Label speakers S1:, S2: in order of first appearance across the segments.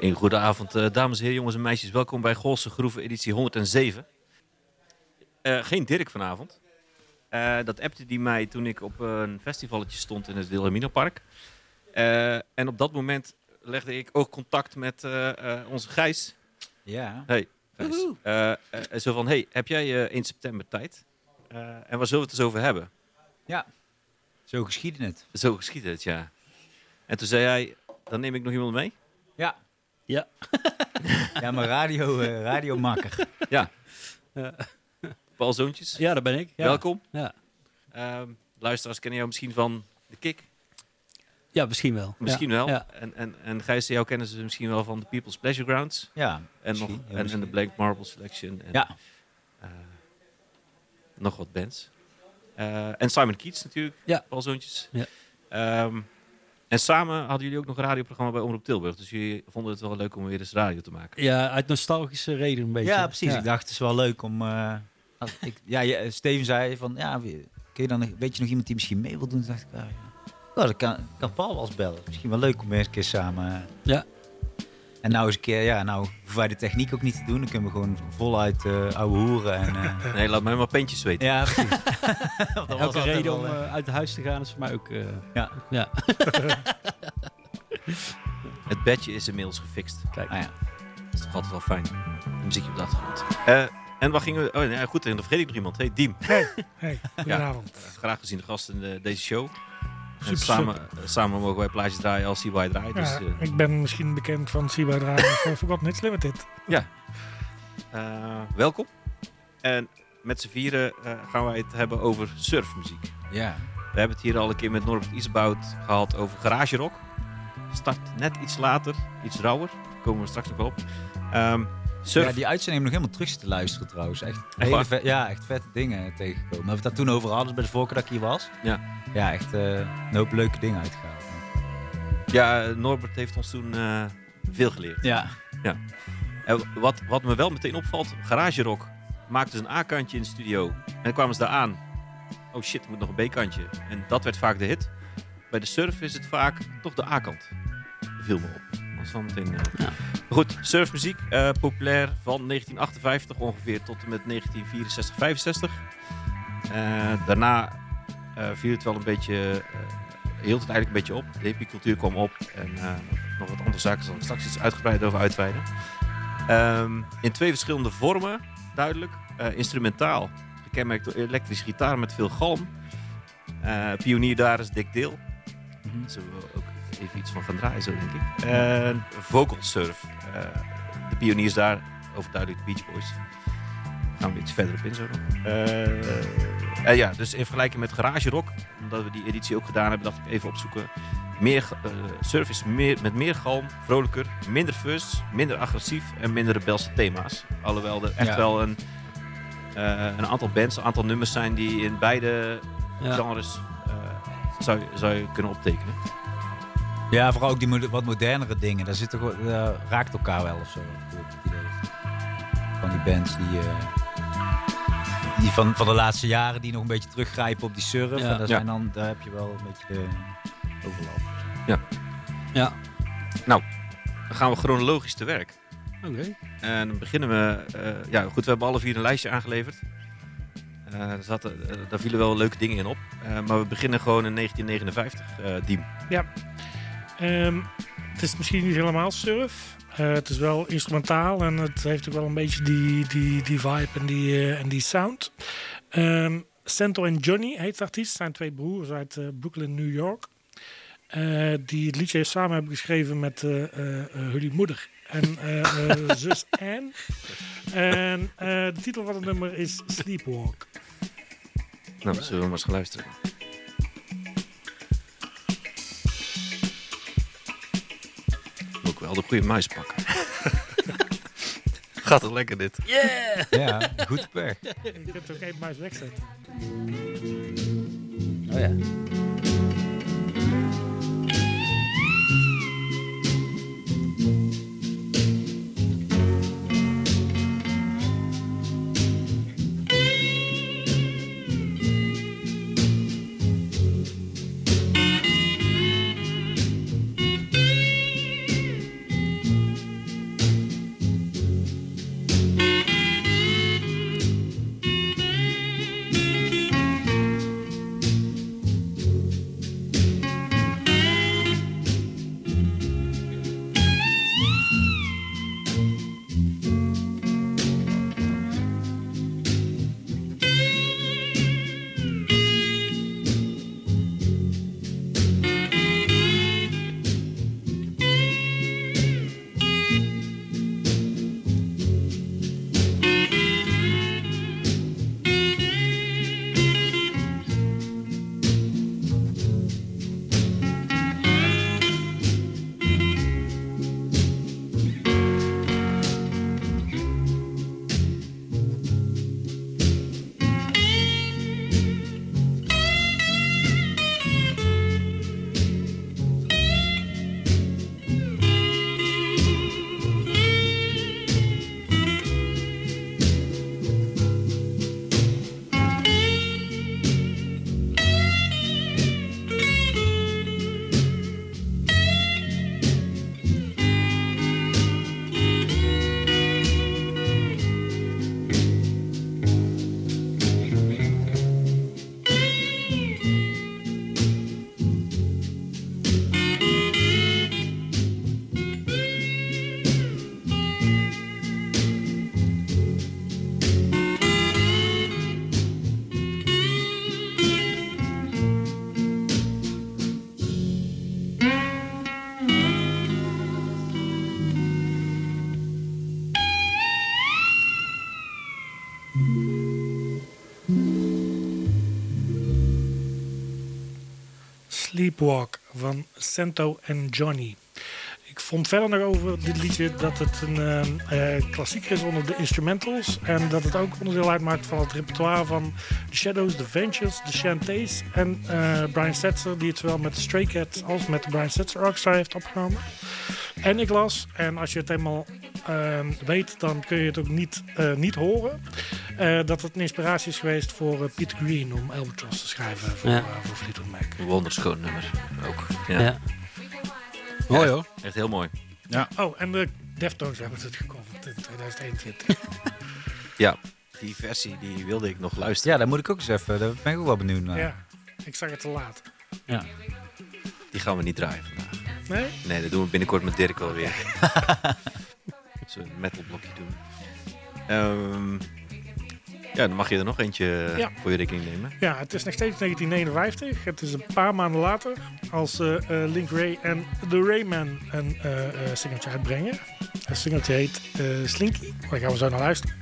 S1: Een goede avond, eh, dames en heren, jongens en meisjes. Welkom bij Golse Groeven, editie 107. Eh, geen Dirk vanavond. Eh, dat appte die mij toen ik op een festivalletje stond in het Wilhelminapark. Eh en op dat moment legde ik ook contact met onze Gijs.
S2: Ja.
S1: Hey, Gijs. Zo van, hey, heb jij 1 september tijd? En waar zullen we het eens over hebben?
S2: Ja. Zo geschiedde het.
S1: Zo geschiedde het, ja. En toen zei hij, dan neem ik nog iemand mee?
S2: Ja.
S3: Ja.
S2: Maar radio, eh, radiomakker.
S1: Ja. Paul Zoontjes,
S3: Ja, daar ben ik. Ja.
S1: welkom.
S3: Ja.
S1: Ehm, luisteraars kennen jou misschien van de Kik.
S3: ja, misschien wel.
S1: Misschien
S3: Ja.
S1: wel.
S3: Ja.
S1: En, en, en Gijs, jou kennen ze misschien wel van de People's Pleasure Grounds.
S2: Ja.
S1: En, nog,
S2: ja,
S1: en, de Blank Marble Selection. En
S2: Ja.
S1: nog wat bands. Eh, en Simon Keats natuurlijk,
S3: Ja.
S1: Paul Zoontjes.
S3: Ja.
S1: Ehm, en samen hadden jullie ook nog een radioprogramma bij Omroep Tilburg. Dus jullie vonden het wel leuk om weer eens radio te maken.
S3: Ja, uit nostalgische reden een beetje.
S2: Ja, precies. Ik dacht, het is wel leuk om... eh, als ik, ja, Steven zei van, ja, kun je dan, weet je nog iemand die misschien mee wil doen? Toen dacht ik, ah, ja. Oh, dat kan, kan Paul wel eens bellen. Misschien wel leuk om eens een keer samen... eh.
S3: Ja.
S2: En nou eens een keer, ja, nou hoeven wij de techniek ook niet te doen. Dan kunnen we gewoon voluit eh ouwe hoeren. En, eh,
S1: Nee, laat mij maar pentjes weten.
S2: ja, precies.
S3: Elke reden om
S2: eh,
S3: uit huis te gaan is voor mij ook... eh,
S2: Ja.
S3: ja.
S1: Het bedje is inmiddels gefixt.
S3: Kijk.
S2: ah, ja.
S1: Dat is toch altijd wel fijn. Een muziekje op de achtergrond. Eh, en waar gingen we... Oh, nee, goed, en dan vergeet ik nog iemand. Hey, Diem.
S4: Hey, hey, goedenavond.
S1: Graag gezien de gast in de- deze show.
S4: Super,
S1: samen, samen mogen wij plaatjes draaien als CY draait. Dus,
S4: Ja,
S1: eh,
S4: ik ben misschien bekend van Siba Radio van Forgotten Hits Limited.
S1: eh, welkom. En met z'n vieren eh, gaan wij het hebben over surfmuziek.
S2: ja.
S1: We hebben het hier al een keer met Norbert Isbout gehad over garage rock. Start net iets later, iets rauwer. Daar komen we straks nog wel op. Ehm, surf.
S2: Ja, die uitzending nog helemaal terug te luisteren trouwens. Echt, hele vet- ja, echt vette dingen tegengekomen. We het daar toen over hadden, bij de vorige dat ik hier was.
S1: Ja.
S2: Ja, echt eh, een hoop leuke dingen uitgehaald.
S1: Ja, Norbert heeft ons toen eh, veel geleerd.
S2: Ja.
S1: En wat, wat me wel meteen opvalt, Garage Rock maakte dus een A-kantje in de studio. En dan kwamen ze daar aan. Oh shit, er moet nog een B-kantje. En dat werd vaak de hit. Bij de surf is het vaak toch de A-kant. Viel me op. Wel meteen, eh,
S3: Ja.
S1: Goed, surfmuziek, eh, populair van 1958 ongeveer tot en met 1964, 65. Eh, daarna viel het wel een beetje, hield het eigenlijk een beetje op. De hippiecultuur kwam op en nog wat andere zaken zal ik straks iets uitgebreid over uitweiden. Ehm, in twee verschillende vormen, duidelijk. Instrumentaal, gekenmerkt door elektrische gitaar met veel galm. Pionier daar is Dick Deel. Daar zullen we ook even iets van gaan draaien, zo denk ik. En vocal surf. Eh, de pioniers daar, overduidelijk de Beach Boys. Gaan we iets verder op in zo. Eh, eh, ja, dus in vergelijking met Garage Rock, omdat we die editie ook gedaan hebben, dacht ik even opzoeken. Meer, eh, surf is meer, met meer galm, vrolijker, minder fuzz, minder agressief en minder rebelse thema's. Alhoewel er echt
S2: Ja.
S1: wel een, eh, een aantal bands, een aantal nummers zijn die in beide
S3: Ja.
S1: genres eh, zou, zou je kunnen optekenen.
S2: Ja, vooral ook die wat modernere dingen. Daar zit toch, raakt elkaar wel of zo. Van die bands die, eh, die van, van de laatste jaren die nog een beetje teruggrijpen op die surf.
S3: Ja.
S2: En daar,
S1: Ja.
S2: zijn dan, daar heb je wel een beetje de overlap.
S3: Ja.
S1: Dan gaan we chronologisch te werk.
S3: Oké.
S1: En dan beginnen we... eh, ja, goed, we hebben alle vier een lijstje aangeleverd. Eh, daar, zaten, eh, daar vielen wel leuke dingen in op. Eh, maar we beginnen gewoon in 1959. eh Diem.
S4: Ehm, het is misschien niet helemaal surf. Eh, het is wel instrumentaal en het heeft ook wel een beetje die, die, die vibe en die, eh, en die sound. Ehm Santo en Johnny heet de artiest. zijn twee broers uit eh, Brooklyn, New York. Die het liedje samen hebben geschreven met jullie moeder en zus Anne. En de titel van het nummer is Sleepwalk.
S1: Nou, zullen we maar eens gaan luisteren. Wel de goede muis pakken. Gaat toch lekker dit?
S3: Yeah!
S2: Ja, goed per.
S4: Je kunt ook één muis wegzetten.
S2: Oh ja.
S4: Van Sento en Johnny. Ik vond verder nog over dit liedje dat het een uh, is onder de instrumentals. En dat het ook onderdeel uitmaakt van het repertoire van The Shadows, The Ventures, The Shantays en uh, Brian Setzer. Die het zowel met Stray Cats als met de Brian Setzer Orchestra heeft opgenomen. En ik las, en als je het helemaal ehm, weet, dan kun je het ook niet, niet horen. dat het een inspiratie is geweest voor Peter Green om Albatross te schrijven voor, ja. voor Fleetwood Mac.
S1: Een wonderschoon nummer ook. ja. ja.
S3: Mooi hoor.
S1: Echt heel mooi.
S4: Ja. Oh, en de Deftones hebben het gecoverd in 2021.
S1: ja, die versie die wilde ik nog luisteren.
S2: Ja, daar moet ik ook eens even, daar ben ik ook wel benieuwd naar.
S4: Ja, ik zag het te laat.
S3: Ja.
S1: Die gaan we niet draaien vandaag.
S4: Nee?
S1: Nee, dat doen we binnenkort met Dirk wel weer. Zo'n metal blokje doen. Um, ja, dan mag je er nog eentje ja. voor je rekening nemen.
S4: Ja, het is nog steeds 1959. Het is een paar maanden later als uh, Link Ray en The Rayman een uh, singeltje uitbrengen. Het singeltje heet Slinky. Daar gaan we zo naar luisteren.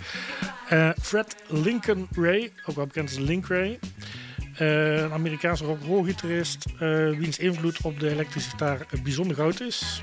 S4: Fred Lincoln Ray, ook wel bekend als Link Ray. Een Amerikaanse rock'n'roll-gitarist wiens invloed op de elektrische gitaar bijzonder groot is.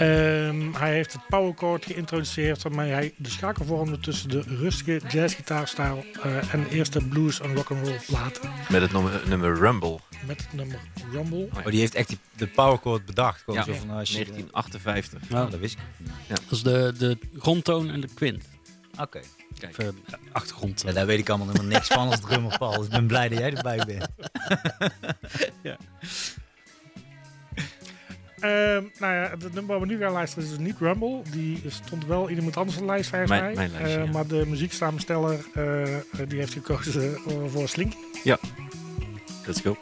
S4: Um, hij heeft het powerchord geïntroduceerd waarmee hij de schakel vormde tussen de rustige jazzgitaarstijl uh, en de eerste blues en rock'n'roll platen.
S1: Met het nummer, nummer, Rumble.
S4: Met het nummer Rumble.
S2: Oh, die heeft echt die, de powerchord bedacht.
S1: Ja, zo van, uh, 1958.
S2: Nou, dat wist ik.
S3: Ja. Dat is de, de grondtoon en de kwint.
S2: Oké. Okay.
S3: Kijk. Achtergrond.
S2: Ja, daar weet ik allemaal helemaal niks van als drummer Paul. Dus ik ben blij dat jij erbij bent.
S4: ja. Uh, nou ja, het nummer waar we nu gaan luisteren is dus niet Rumble. Die stond wel in iemand anders lijst volgens
S1: mij. Mijn lijst, uh,
S4: ja. Maar de muzieksamensteller uh, die heeft gekozen voor Slinky.
S1: Ja, let's go.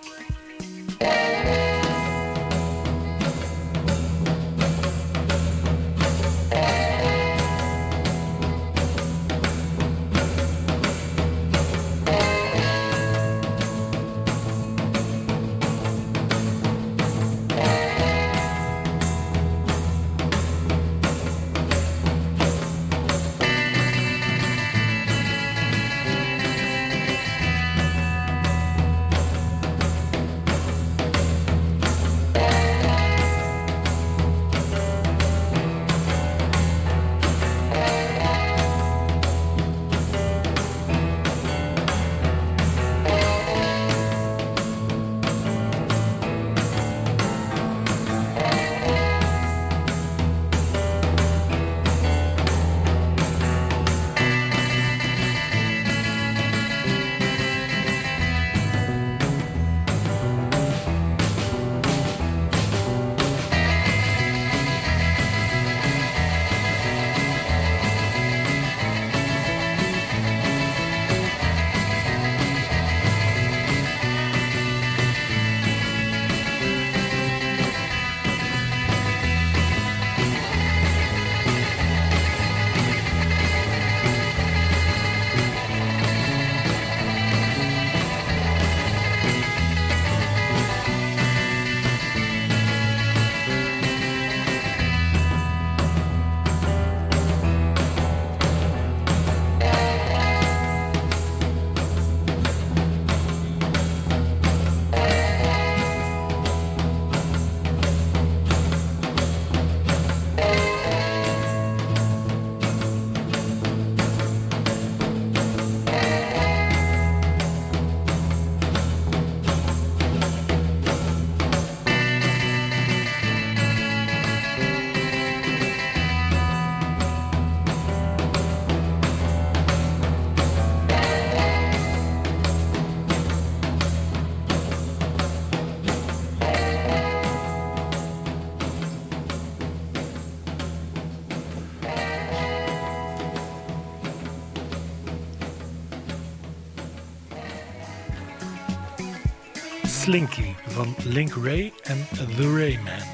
S4: Slinky van Link Ray en The Rayman.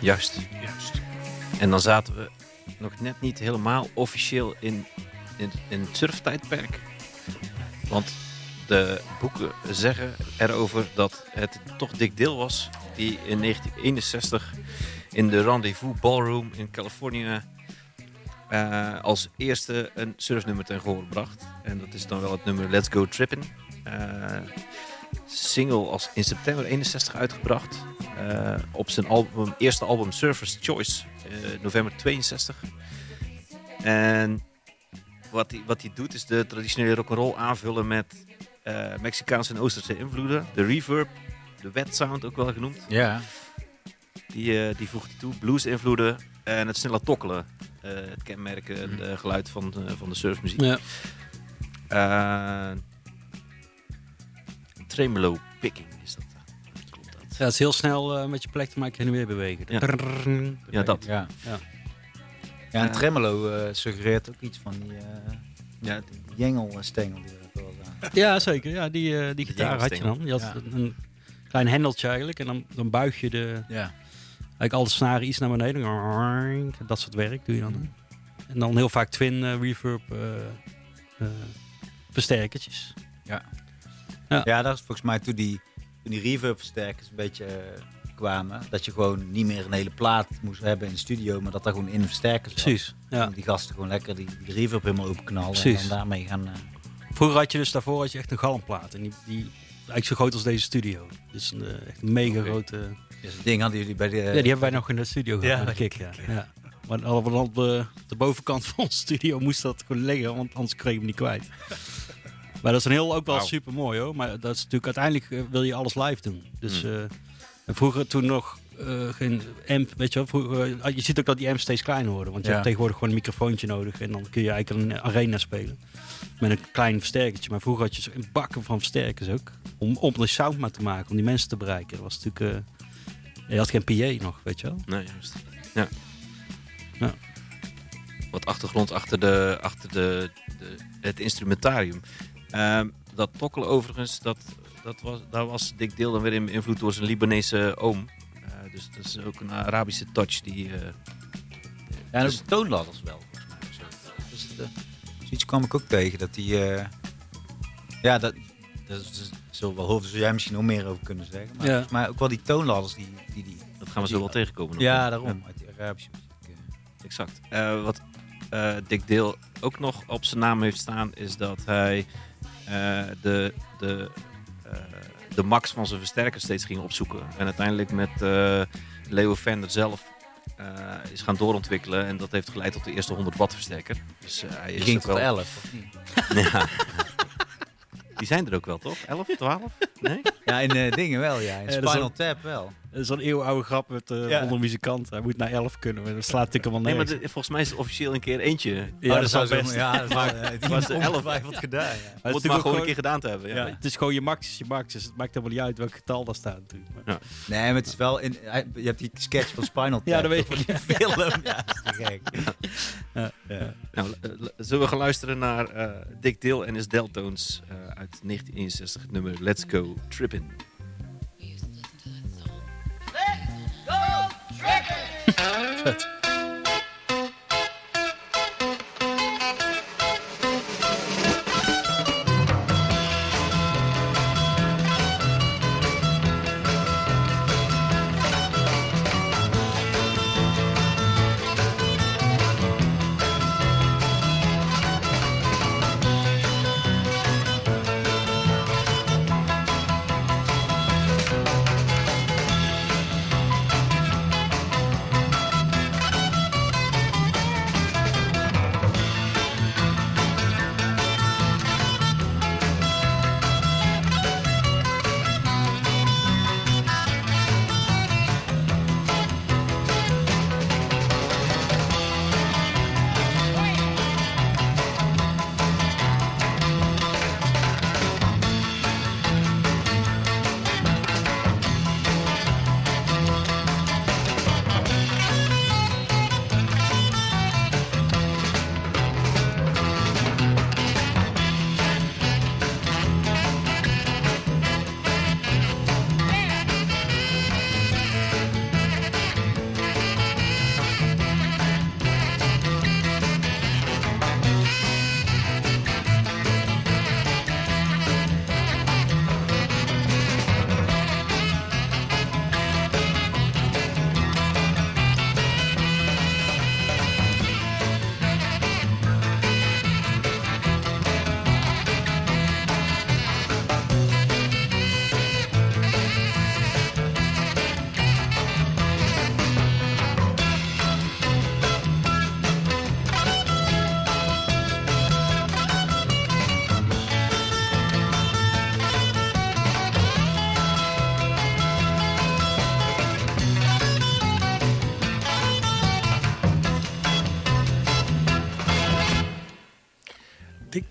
S1: Juist.
S4: Juist.
S1: En dan zaten we nog net niet helemaal officieel in, in, in het surftijdperk. Want de boeken zeggen erover dat het toch Dick Dale was die in 1961 in de Rendezvous Ballroom in Californië uh, als eerste een surfnummer ten gehoor bracht. En dat is dan wel het nummer Let's Go Trippin'. Uh, single als in september 61 uitgebracht. Eh, op zijn album, eerste album Surfers Choice, eh, november 62. En wat hij, wat hij doet is de traditionele rock'n'roll aanvullen met eh, Mexicaanse en Oosterse invloeden. De reverb, de wet sound ook wel genoemd.
S2: Ja.
S1: Die, die voegt hij toe, blues invloeden en het snelle tokkelen. het kenmerken, het mm. geluid van, van de surfmuziek.
S3: Ja
S1: tremolo picking is dat. Dat.
S3: Ja, het is heel snel eh, met je plek te maken en weer bewegen.
S1: Ja,
S3: dat.
S1: Ja,
S3: ja.
S2: en tremolo eh, suggereert ook iets van die, uh,
S1: ja.
S2: jengelstengel die er wel.
S3: Ja, zeker. Ja, die, die gitaar had je dan. Je had een klein hendeltje eigenlijk en dan, dan buig je de...
S2: Ja.
S3: Eigenlijk al de snaren iets naar beneden. Dat soort werk doe je dan. Mm-hmm. En dan heel vaak twin reverb versterkertjes. Ja versterkertjes.
S2: Ja, dat is volgens mij toen die, toen die reverb versterkers een beetje eh, kwamen. Dat je gewoon niet meer een hele plaat moest hebben in de studio, maar dat daar gewoon in de versterkers zat.
S3: Precies. Ja.
S2: Die gasten gewoon lekker die, die reverb helemaal openknallen
S3: Precies.
S2: en dan daarmee gaan... eh,
S3: Vroeger had je dus daarvoor had je echt een galmplaat. En die, die eigenlijk zo groot als deze studio. Dus een, eh, echt een mega grote...
S2: dus dat ding hadden jullie bij de...
S3: ja, die hebben wij nog in de studio gehad.
S2: Ja,
S3: de kick, ja. ja. Maar op de, de bovenkant van onze studio moest dat gewoon liggen, want anders kreeg je hem niet kwijt. Maar dat is een heel ook wel super mooi hoor. Maar dat is natuurlijk uiteindelijk eh, wil je alles live doen. Dus
S1: Hmm.
S3: eh, vroeger toen nog eh, geen amp, weet je wel. Vroeger, eh, je ziet ook dat die amps steeds kleiner worden. Want je
S2: Ja.
S3: hebt tegenwoordig gewoon een microfoontje nodig. En dan kun je eigenlijk een arena spelen. Met een klein versterkertje. Maar vroeger had je bakken van versterkers ook. Om, om de sound maar te maken. Om die mensen te bereiken. Dat was natuurlijk... je had geen PA nog, weet je wel.
S1: Nee, juist. Ja.
S3: Ja.
S1: Wat achtergrond achter, de, achter de, de, het instrumentarium. Ehm, dat tokkelen overigens, dat, dat was, daar was Dick Deel dan weer in beïnvloed door zijn Libanese oom. Eh, dus dat is ook een Arabische touch die... eh,
S2: Ja, ook de toonladders wel, volgens mij. zo. Dus eh, zoiets kwam ik ook tegen, dat die... eh, ja, dat, dat is, dat zul wel hoofd, zul jij misschien nog meer over kunnen zeggen. Maar
S3: Ja.
S2: mij ook wel die toonladders die... die, die
S1: dat gaan we zo wel tegenkomen. nog.
S2: ja, daarom. Uit die Arabische muziek.
S1: Exact. Eh, wat eh, Dick Deel ook nog op zijn naam heeft staan, is dat hij de, de, eh, de max van zijn versterker steeds ging opzoeken. En uiteindelijk met eh, Leo Fender zelf eh, is gaan doorontwikkelen. En dat heeft geleid tot de eerste 100 watt versterker. Dus eh, hij is
S2: ging tot
S1: wel...
S2: 11, of niet?
S1: Ja. Die zijn er ook wel, toch? 11, 12? Nee?
S2: Ja, in eh, dingen wel, ja. In Spinal
S3: ook-
S2: Tap wel.
S3: Is een eeuwenoude grap met eh
S2: Ja.
S3: onder muzikant. Hij moet naar 11 kunnen, maar dat slaat natuurlijk helemaal
S1: Nee, maar de- volgens mij is het officieel een keer eentje.
S3: Ja,
S2: Oh,
S3: dat zou
S2: zo-
S3: best.
S2: Ja, dat die
S1: was
S2: was
S1: de 11.
S2: ongetwijfeld gedaan, ja.
S3: Maar het is
S1: het maar
S3: natuurlijk
S1: gewoon een keer gedaan te hebben. Ja.
S3: Ja, het is gewoon je max, is je max. Dus het maakt helemaal niet uit welk getal daar staat natuurlijk. Maar-
S2: Nee, maar het is wel... In, je hebt die sketch van Spinal Tap.
S3: Ja, dat weet ik.
S2: Die film, ja, dat is te gek.
S3: Ja.
S2: Ja.
S1: Nou, zullen we gaan luisteren naar eh, Dick Dale en his Deltones eh, uit 1961, het nummer Let's Go Trippin'.
S3: Vet.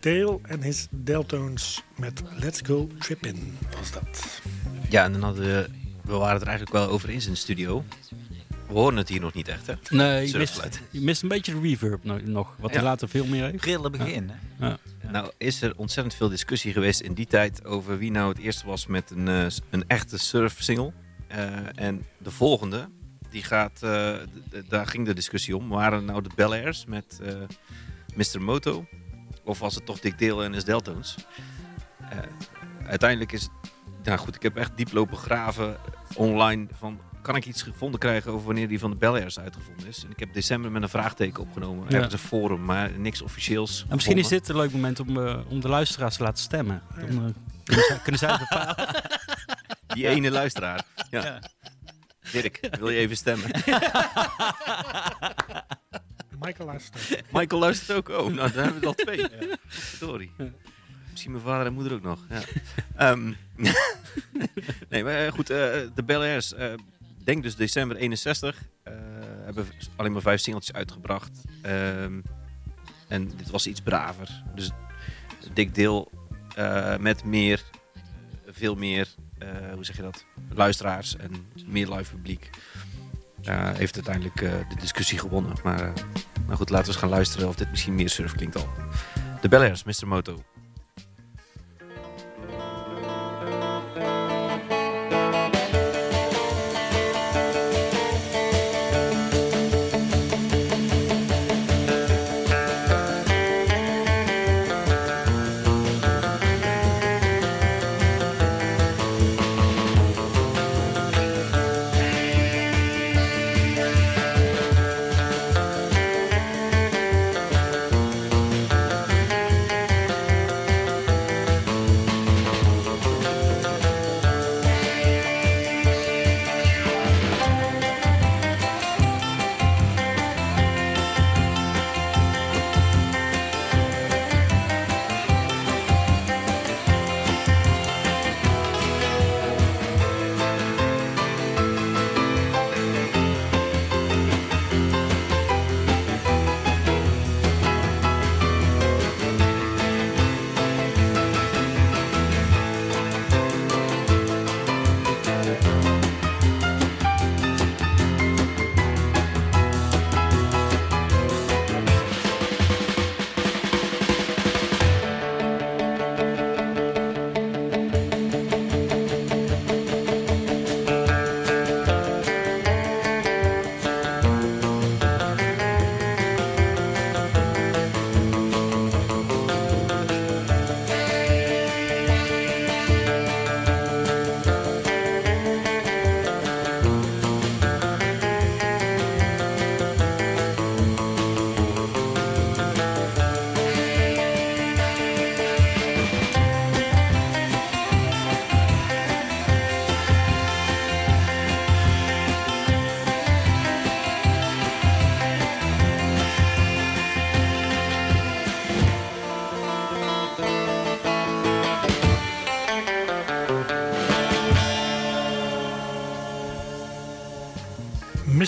S4: Dale en his Deltones met Let's Go Trippin' was dat.
S1: Ja, en dan hadden we, we waren het er eigenlijk wel over eens in de studio. We horen het hier nog niet echt, hè?
S3: Nee, je mist, je mist een beetje de reverb no- nog. Wat
S1: Ja.
S3: later veel meer heeft.
S2: Prille begin, hè?
S3: Ja.
S1: Nou, is er ontzettend veel discussie geweest in die tijd over wie nou het eerste was met een, eh, een echte surf-single. Eh, en de volgende, die gaat, eh, daar ging de discussie om. Waren nou de Bel Airs met eh, Mr. Moto? Of was het toch Dick Dale en his Deltones? Eh, uiteindelijk is het, nou goed, ik heb echt diep lopen graven online van... Kan ik iets gevonden krijgen over wanneer die van de Bel Airs uitgevonden is? En ik heb december met een vraagteken opgenomen.
S3: Ja.
S1: Ergens een forum, maar niks officieels.
S3: En misschien is dit een leuk moment om, eh, om de luisteraars te laten stemmen. Dan eh, kunnen, zij, kunnen zij bepalen.
S1: Die ene luisteraar. Ja. Dirk, wil je even stemmen?
S4: Michael luistert.
S1: Michael luistert ook. Oh, nou, dan hebben we al twee. Sorry. Misschien mijn vader en moeder ook nog. Ja. Ehm, nee, maar eh, goed. eh, de Bel Airs. eh, denk dus december 61. eh, hebben alleen maar vijf singeltjes uitgebracht. Ehm, en dit was iets braver. Dus dik deel eh, met meer, veel meer, eh, hoe zeg je dat, luisteraars en meer live publiek. Heeft uiteindelijk eh, de discussie gewonnen. Maar, eh, maar goed, laten we eens gaan luisteren of dit misschien meer surf klinkt al. De Bel Mr. Moto.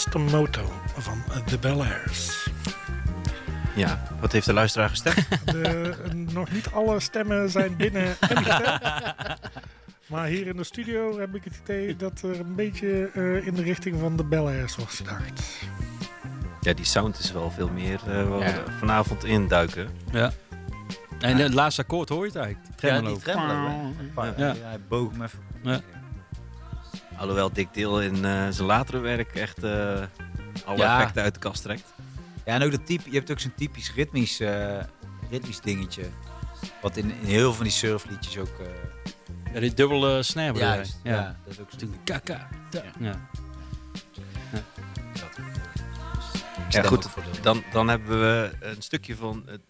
S4: Mr. Moto van de Bel Airs.
S1: Ja, wat heeft de luisteraar gestemd?
S4: De, nog niet alle stemmen zijn binnen en gestemd. Maar hier in de studio heb ik het idee dat er een beetje eh, in de richting van de Bel Airs was gedacht.
S1: ja, die sound is wel veel meer eh, waar
S2: Ja.
S1: we vanavond induiken.
S3: Ja. En het laatste akkoord hoor je het eigenlijk.
S2: Ja,
S3: Tremolo.
S2: die tremolo.
S3: Ja.
S2: Ja. Hij boog hem even.
S3: Ja.
S1: Alhoewel Dick Deel in eh, zijn latere werk echt eh, alle
S2: Ja.
S1: effecten uit de kast trekt.
S2: Ja, en ook dat type, je hebt ook zo'n typisch ritmisch, eh, ritmisch dingetje. Wat in, in heel veel van die surfliedjes ook... eh
S3: Ja, die dubbele snare jij?
S2: juist, ja. dat is ook zo.
S3: Kaka. Ja. ja.
S1: Ja, goed, dan, dan hebben we een stukje van het,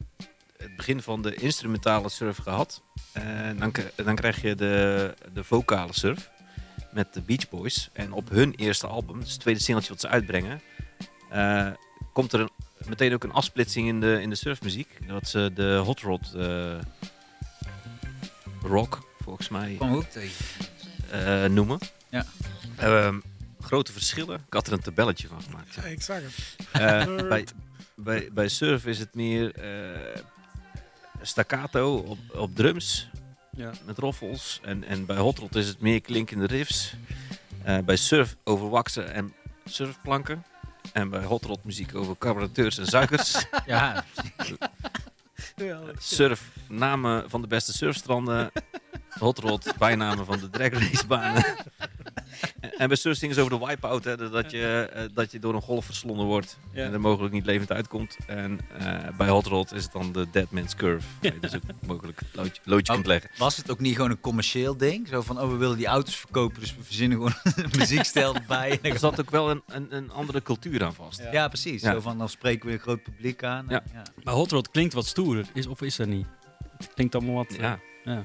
S1: het begin van de instrumentale surf gehad. En dan, dan krijg je de, de vocale surf met de Beach Boys. En op hun eerste album, dus het tweede singeltje wat ze uitbrengen, eh, komt er een, meteen ook een afsplitsing in de, in de surfmuziek. Dat ze de hot rod eh, rock, volgens mij, eh, noemen.
S2: Ja.
S1: Ehm, grote verschillen. Ik had er een tabelletje van gemaakt.
S4: Ja, ik zag het.
S1: Eh, bij, bij, bij surf is het meer. eh, staccato op, op drums
S3: Ja.
S1: met roffels. En, en bij Hot Rod is het meer klinkende riffs. Eh, bij Surf over waksen en surfplanken. En bij Hot Rod muziek over carburateurs en suikers.
S2: Ja,
S1: Surf, namen van de beste surfstranden. Hot Rod, bijnamen van de drag racebanen. en, en bij zingen ze over de wipeout. Hè, dat, je, eh, dat je door een golf verslonden wordt.
S3: Ja.
S1: En er mogelijk niet levend uitkomt. En eh, bij Hot Rod is het dan de Dead Man's Curve. Waar je dus ook mogelijk loodje, loodje
S2: Oh.
S1: kunt leggen.
S2: was het ook niet gewoon een commercieel ding? Zo van, oh, we willen die auto's verkopen, dus we verzinnen gewoon een muziekstijl erbij. En
S1: Er zat ook wel een, een, een andere cultuur aan vast.
S3: Ja.
S2: Ja, precies.
S1: Ja.
S2: Zo van, dan spreken we een groot publiek aan.
S1: Ja.
S2: ja.
S3: Maar Hot Rod klinkt wat stoerder, is, of is dat niet? Het klinkt allemaal wat... eh,
S1: Ja.
S3: ja.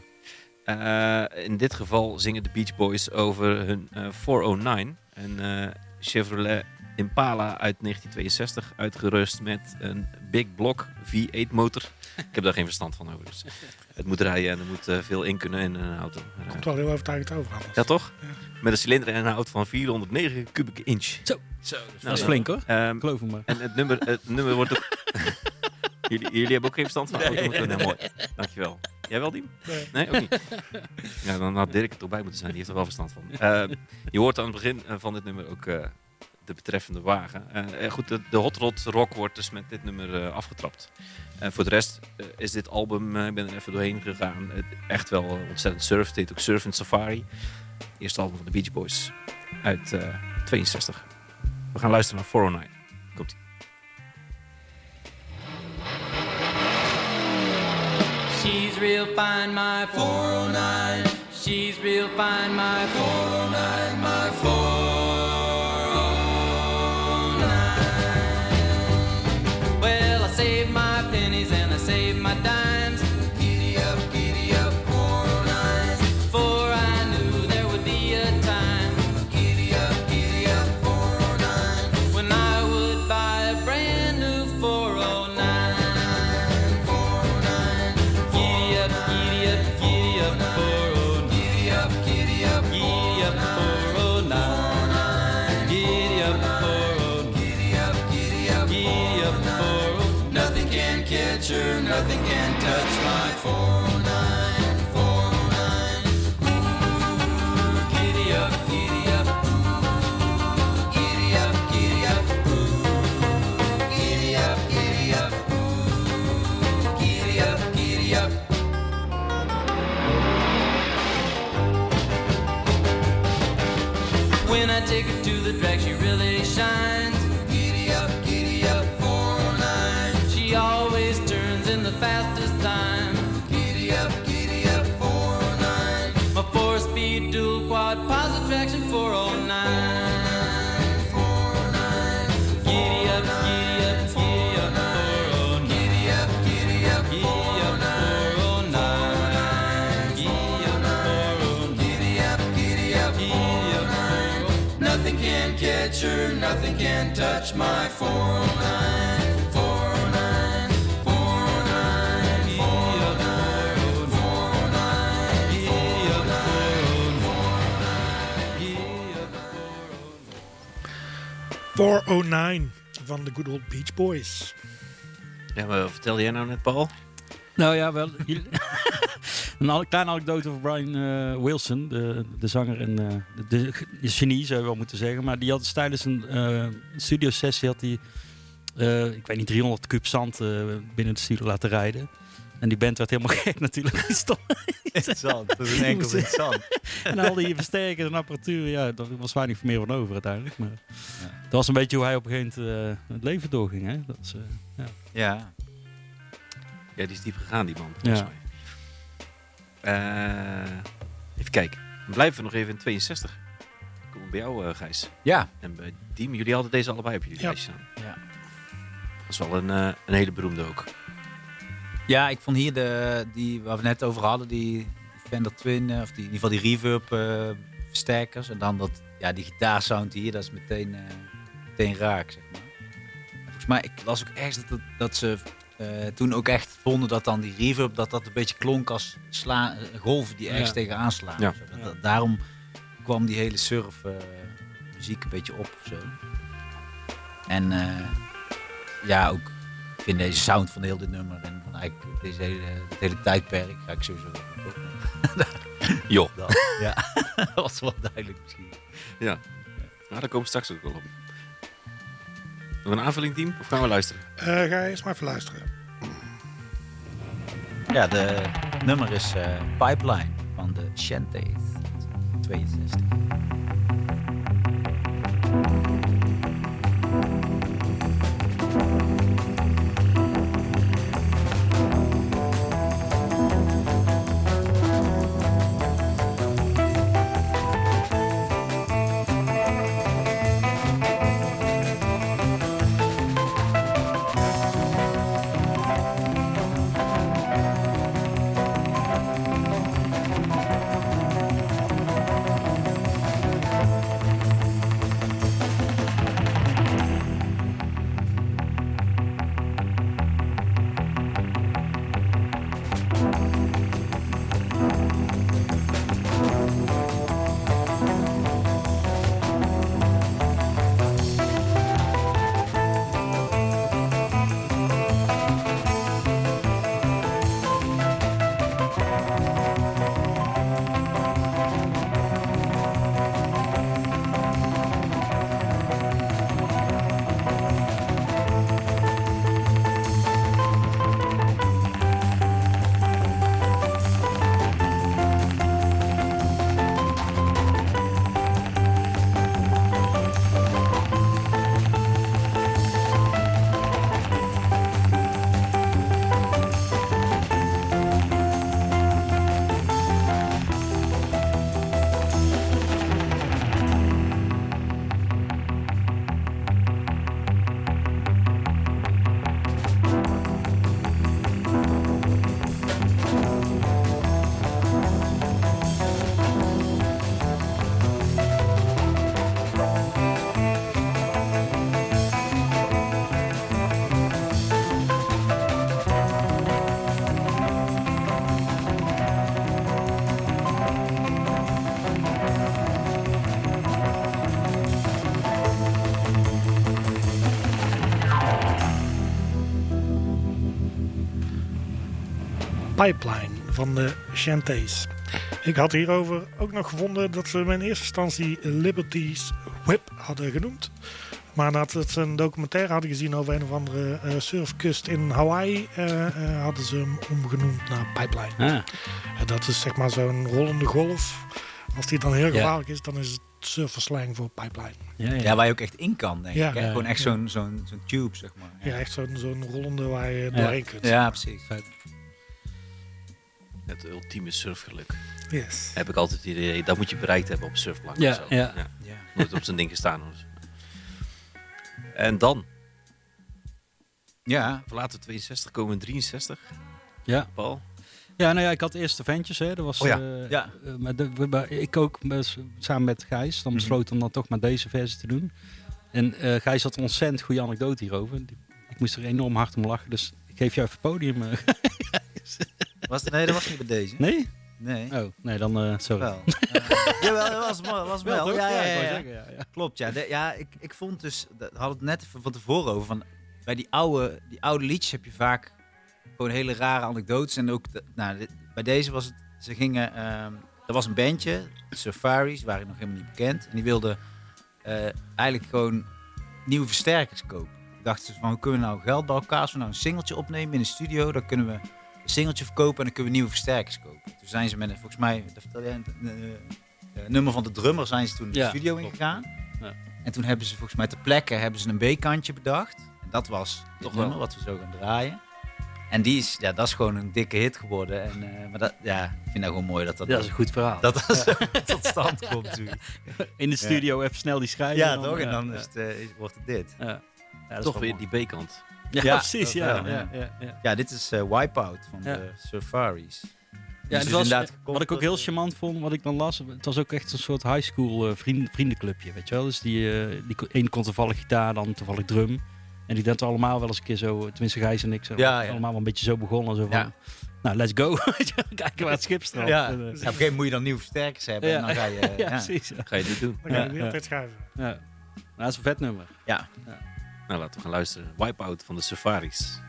S1: Eh, in dit geval zingen de Beach Boys over hun eh, 409. Een eh, Chevrolet Impala uit 1962. Uitgerust met een Big Block V8 motor. Ik heb daar geen verstand van over. Dus het moet rijden en er moet eh, veel in kunnen in een auto. Eh,
S4: Komt wel heel overtuigend over. anders.
S1: ja, toch?
S4: Ja.
S1: Met een cilinder en een hout van 409 kubieke inch.
S3: Zo.
S2: Zo,
S3: dat is
S1: ja.
S3: flink hoor.
S1: Ehm,
S3: Geloof me maar.
S1: en het nummer, het nummer wordt ook... jullie, jullie hebben ook geen verstand van? Nee, mooi. Dankjewel. Jij wel, Diem?
S4: Nee.
S1: Nee, ook niet. Ja, dan had Dirk er toch bij moeten zijn. Die heeft er wel verstand van. Eh, je hoort aan het begin eh, van dit nummer ook eh, de betreffende wagen. Eh, goed, de, de Hot Rod Rock wordt dus met dit nummer afgetrapt. En voor de rest is dit album, ik ben er even doorheen gegaan, echt wel ontzettend surf. Het heet ook Surf in Safari. Eerste album van de Beach Boys uit eh 62. We gaan luisteren naar 409.
S5: She's real fine, my 409. She's real fine, my 409, my 409. Can catch her, nothing can touch my 409. 409. 409. 409. 409. Giddy up, 409. Giddy up, 409.
S4: 409 van de Good Old Beach Boys.
S1: Ja, maar wat vertelde jij nou net, Paul?
S3: Nou ja, wel. Een kleine anekdote over Brian eh, Wilson, de, de zanger en eh, de, genie, zou je wel moeten zeggen. Maar die had dus tijdens een eh studiosessie, had eh, ik weet niet, 300 kub zand binnen de studio laten rijden. En die band werd helemaal gek natuurlijk. Die
S2: Interessant. Dat is een enkel interessant.
S3: en al die versterkers en apparatuur, ja, daar was weinig meer van over uiteindelijk. Maar
S2: Ja.
S3: dat was een beetje hoe hij op een gegeven moment het leven doorging. Hè? Dat is, eh,
S2: Ja.
S1: Ja, die is diep gegaan, die man. volgens
S3: Ja.
S1: mij. Eh, even kijken. Dan blijven we nog even in 62. Kom bij jou, eh, Gijs.
S2: Ja.
S1: En bij Diem, jullie hadden deze allebei op jullie
S4: Ja.
S1: lijstje staan.
S2: Ja.
S1: Dat is wel een, eh, een hele beroemde ook.
S2: Ja, ik vond hier de, die waar we net over hadden, die Fender Twin, of die, in ieder geval die reverb eh, versterkers. En dan dat, ja, die gitaarsound hier, dat is meteen, eh, meteen raak, zeg maar. Volgens mij, ik las ook ergens dat, dat, ze toen ook echt vonden dat dan die reverb, dat dat een beetje klonk als sla, eh, golven die ergens
S3: Ja.
S2: tegenaan slaan.
S1: Ja.
S2: of zo. Dat- dat- daarom kwam die hele surf eh, muziek een beetje op of zo. En eh, ja, ook ik vind deze sound van heel dit nummer en van eigenlijk deze hele, het hele tijdperk ga ik sowieso toch?
S1: Joh.
S2: Dat, ja, dat was wel duidelijk misschien.
S1: Ja. Nou, daar komen we straks ook wel op. Nog een aanvulling, team? Of gaan we luisteren?
S4: Eh, ga eens maar even luisteren.
S2: Ja, de nummer is eh, Pipeline van de Shanties. 62.
S4: Van de Shanties. Ik had hierover ook nog gevonden dat ze hem in eerste instantie Liberty's Whip hadden genoemd. Maar nadat ze een documentaire hadden gezien over een of andere eh, surfkust in Hawaii, eh, eh, hadden ze hem omgenoemd naar Pipeline.
S3: Ah,
S4: En dat is zeg maar zo'n rollende golf. Als die dan heel gevaarlijk is, dan is het surferslang voor Pipeline.
S3: ja, ja.
S2: Ja, waar je ook echt in kan, denk
S4: Ja.
S2: ik. hè? Gewoon echt
S4: ja.
S2: zo'n zo'n zo'n tube, zeg maar.
S4: Ja, echt zo'n zo'n rollende waar je doorheen kunt.
S2: Ja, precies.
S3: Vet.
S1: Het ultieme surfgeluk.
S4: Yes.
S1: Heb ik altijd het idee, dat moet je bereikt hebben op surfplank.
S3: Ja,
S1: of zo.
S3: ja.
S2: Ja.
S1: Nooit op zijn ding gestaan. hoor. En dan,
S2: Ja,
S1: verlaten we 62, komen we 63.
S3: Ja.
S1: Paul?
S3: Ja, nou ja, ik had eerst de ventjes, hè. Dat was,
S1: Oh ja,
S3: eh,
S2: ja.
S3: eh, maar de, we- maar ik ook met- samen met Gijs. Dan
S2: Mhm.
S3: besloot om dan toch maar deze versie te doen. En eh, Gijs had een ontzettend goede anekdote hierover. Ik moest er enorm hard om lachen, dus ik geef jou even podium.
S2: was, nee, dat was niet bij deze.
S3: nee?
S2: Nee.
S3: Oh, nee, dan eh sorry.
S2: Wel. Eh, jawel, dat was, wel- was wel. Ja, ja,
S3: ik
S2: ja,
S3: wou
S2: ja.
S3: zeggen, ja, ja.
S2: Klopt, ja. De- ja, ik, ik vond dus, dat had het net even van tevoren over, van bij die oude, die oude liedjes heb je vaak gewoon hele rare anekdotes. En ook, de- nou, bij deze was het, ze gingen, ehm, er was een bandje, Safaris, waren nog helemaal niet bekend. En die wilden eh, eigenlijk gewoon nieuwe versterkers kopen. Dachten ze van, hoe kunnen we nou geld bij elkaar, als we nou een singeltje opnemen in de studio, dan kunnen we singeltje verkopen en dan kunnen we nieuwe versterkers kopen. Toen zijn ze met, een- volgens mij, dat vertel jij, een, een, een nummer van de drummer zijn ze toen de
S3: Ja,
S2: studio ingegaan.
S3: Ja.
S2: En toen hebben ze volgens mij ter plekke hebben ze een B-kantje bedacht. En dat was
S1: Toch
S2: nummer wat we zo gaan draaien. En die is, ja, dat is gewoon een dikke hit geworden. En, eh, maar dat, ja, ik vind dat gewoon mooi dat dat,
S3: Dat is een goed verhaal.
S2: dat, dat zo tot stand komt. natuurlijk.
S3: In de studio even snel die schrijven.
S2: Ja, toch? En dan
S3: ja,
S2: is het, eh, wordt het dit.
S3: ja. Ja,
S1: Toch weer
S3: mooi.
S1: die B-kant.
S3: Ja,
S2: Ja,
S3: precies. Ja, ja,
S2: ja.
S3: ja, ja.
S2: Ja, dit is eh, Wipeout van
S3: Ja.
S2: de Safaris.
S3: Ja,
S2: Dus
S3: was,
S2: inderdaad
S3: wat ik ook heel
S2: eh,
S3: charmant vond, wat ik dan las, het was ook echt een soort high school eh, vriend, vriendenclubje, weet je wel. Dus die, eh die één kon toevallig gitaar, dan toevallig drum. En die dat allemaal wel eens een keer zo, tenminste Gijs en ik, zo,
S2: Ja, ja.
S3: allemaal wel een beetje zo begonnen. Zo van,
S2: Ja.
S3: nou, let's go. Weet je wel, Kijken waar het schip strandt.
S2: Ja,
S3: En,
S2: ja,
S3: eh,
S2: op een gegeven moment moet je dan nieuwe versterkers hebben.
S3: Ja.
S2: En dan ga je... eh,
S3: ja,
S2: ja.
S3: precies. Ja.
S1: Ga je dit doen?
S4: Dan ga je
S3: Ja,
S4: de hele
S3: ja.
S4: tijd schuiven.
S3: Ja. Nou, dat is een vet nummer.
S1: Nou, laten we gaan luisteren. Wipeout van de Safaris.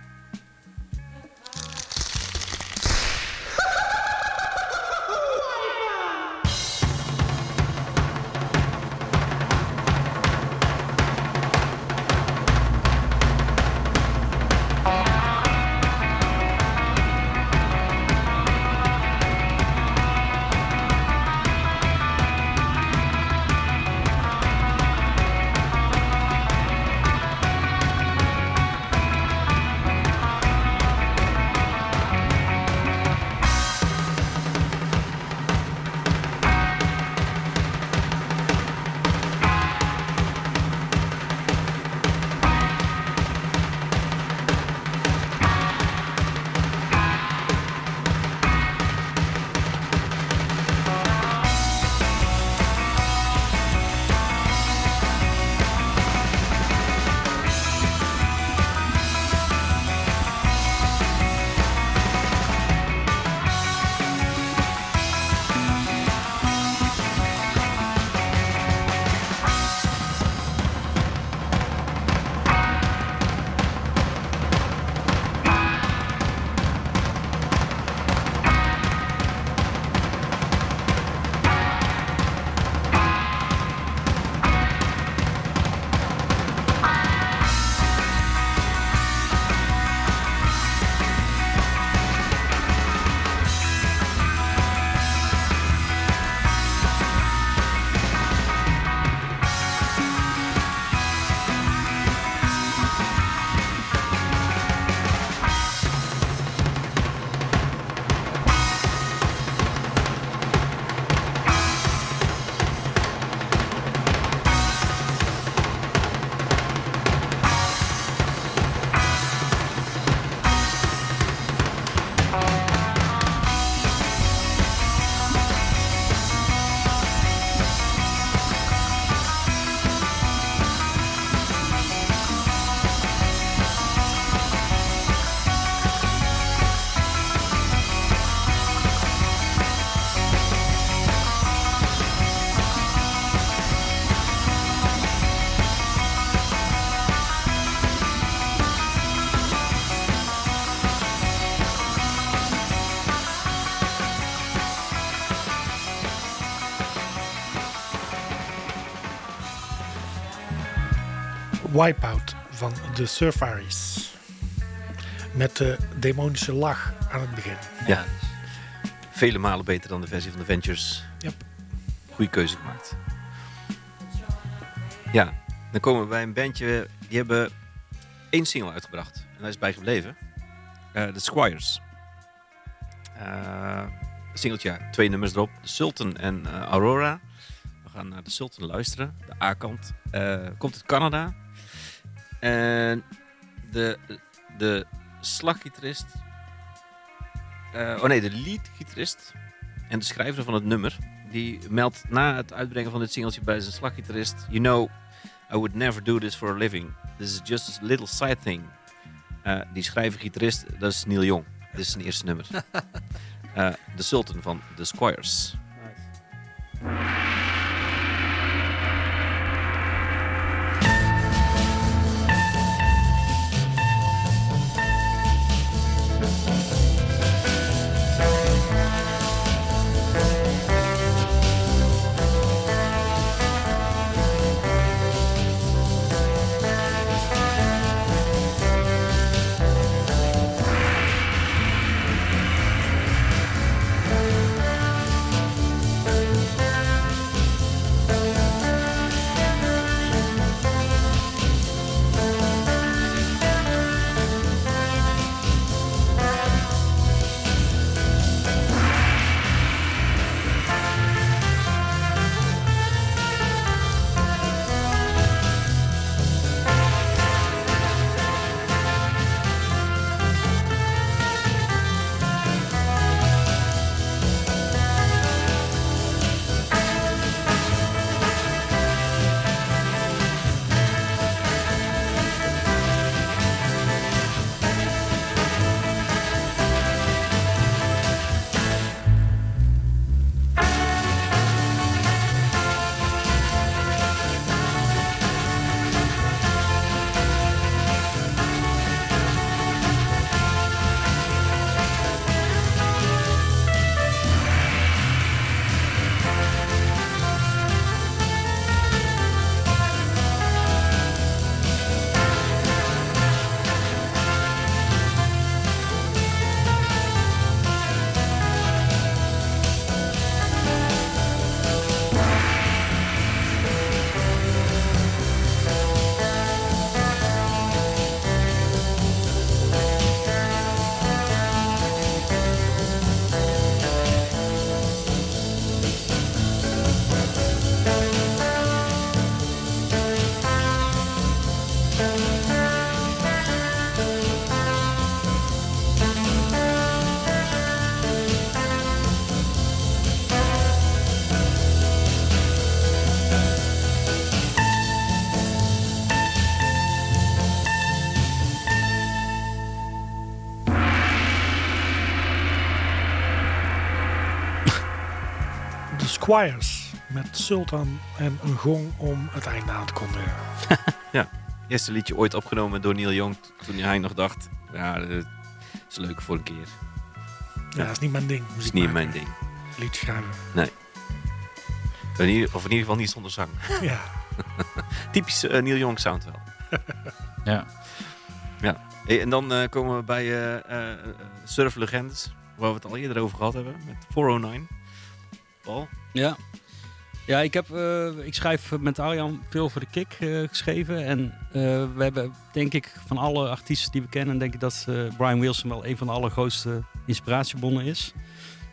S4: Wipeout van de Surfaris. Met de demonische lach aan het begin.
S1: Ja. Vele malen beter dan de versie van de Ventures.
S4: Yep.
S1: Goeie keuze gemaakt. Ja, dan komen we bij een bandje. Die hebben één single uitgebracht. En daar is bij gebleven. Eh, The Squires. Een singeltje, ja, twee nummers erop. The Sultan en eh, Aurora. We gaan naar de Sultan luisteren. De A-kant. Komt uit Canada. En de, de slaggitarist... eh, oh nee, de leadgitarist en de schrijver van het nummer... die meldt na het uitbrengen van dit singeltje bij zijn slaggitarist... You know, I would never do this for a living. This is just a little side thing. Eh, die schrijver-gitarist, dat is Neil Young. Dit is zijn eerste nummer. Eh, de Sultan van The Squires.
S4: De Squires met Sultan en een gong om het einde aan te kondigen.
S1: Eerste liedje ooit opgenomen door Neil Young. Toen hij nog dacht, ja, dat is leuk voor een keer.
S4: Ja, dat is niet mijn ding.
S1: Dat is
S4: muziek
S1: niet
S4: maken,
S1: mijn ding.
S4: Lied schrijven.
S1: In ieder, of in ieder geval niet zonder zang.
S4: Ja.
S1: Typisch eh, Neil Young sound wel.
S2: Ja.
S1: Hey, en dan eh, komen we bij eh eh, surflegendes. Waar we het al eerder over gehad hebben. Met 409. Paul?
S3: Ja. Ja, ik, heb, eh, ik schrijf met Arjan veel voor de kick eh, geschreven. En eh, we hebben, denk ik, van alle artiesten die we kennen, denk ik dat Brian Wilson wel een van de allergrootste inspiratiebronnen is.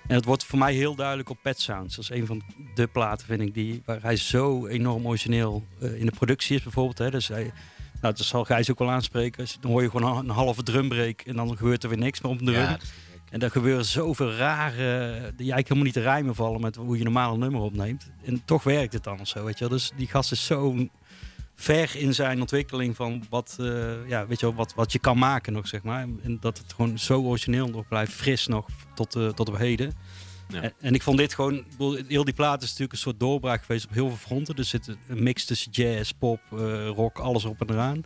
S3: En het wordt voor mij heel duidelijk op Pet Sounds. Dat is een van de platen, vind ik, die, waar hij zo enorm origineel in de productie is, bijvoorbeeld. Hè. Dus hij, nou, dat zal Gijs ook wel aanspreken. Dan hoor je gewoon een, halve drumbreak en dan gebeurt er weer niks meer op de drum.
S2: Ja.
S3: En er gebeuren zoveel rare... Die eigenlijk helemaal niet te rijmen vallen met hoe je normaal een nummer opneemt. En toch werkt het dan of zo, weet je wel. Dus die gast is zo ver in zijn ontwikkeling van wat, eh, ja, weet je wel, wat, wat je kan maken nog, zeg maar. En dat het gewoon zo origineel nog blijft, fris nog tot, eh, tot op heden.
S1: Ja.
S3: En, en ik vond dit gewoon... Heel die plaat is natuurlijk een soort doorbraak geweest op heel veel fronten. Er zit een mix tussen jazz, pop, eh, rock, alles op en eraan.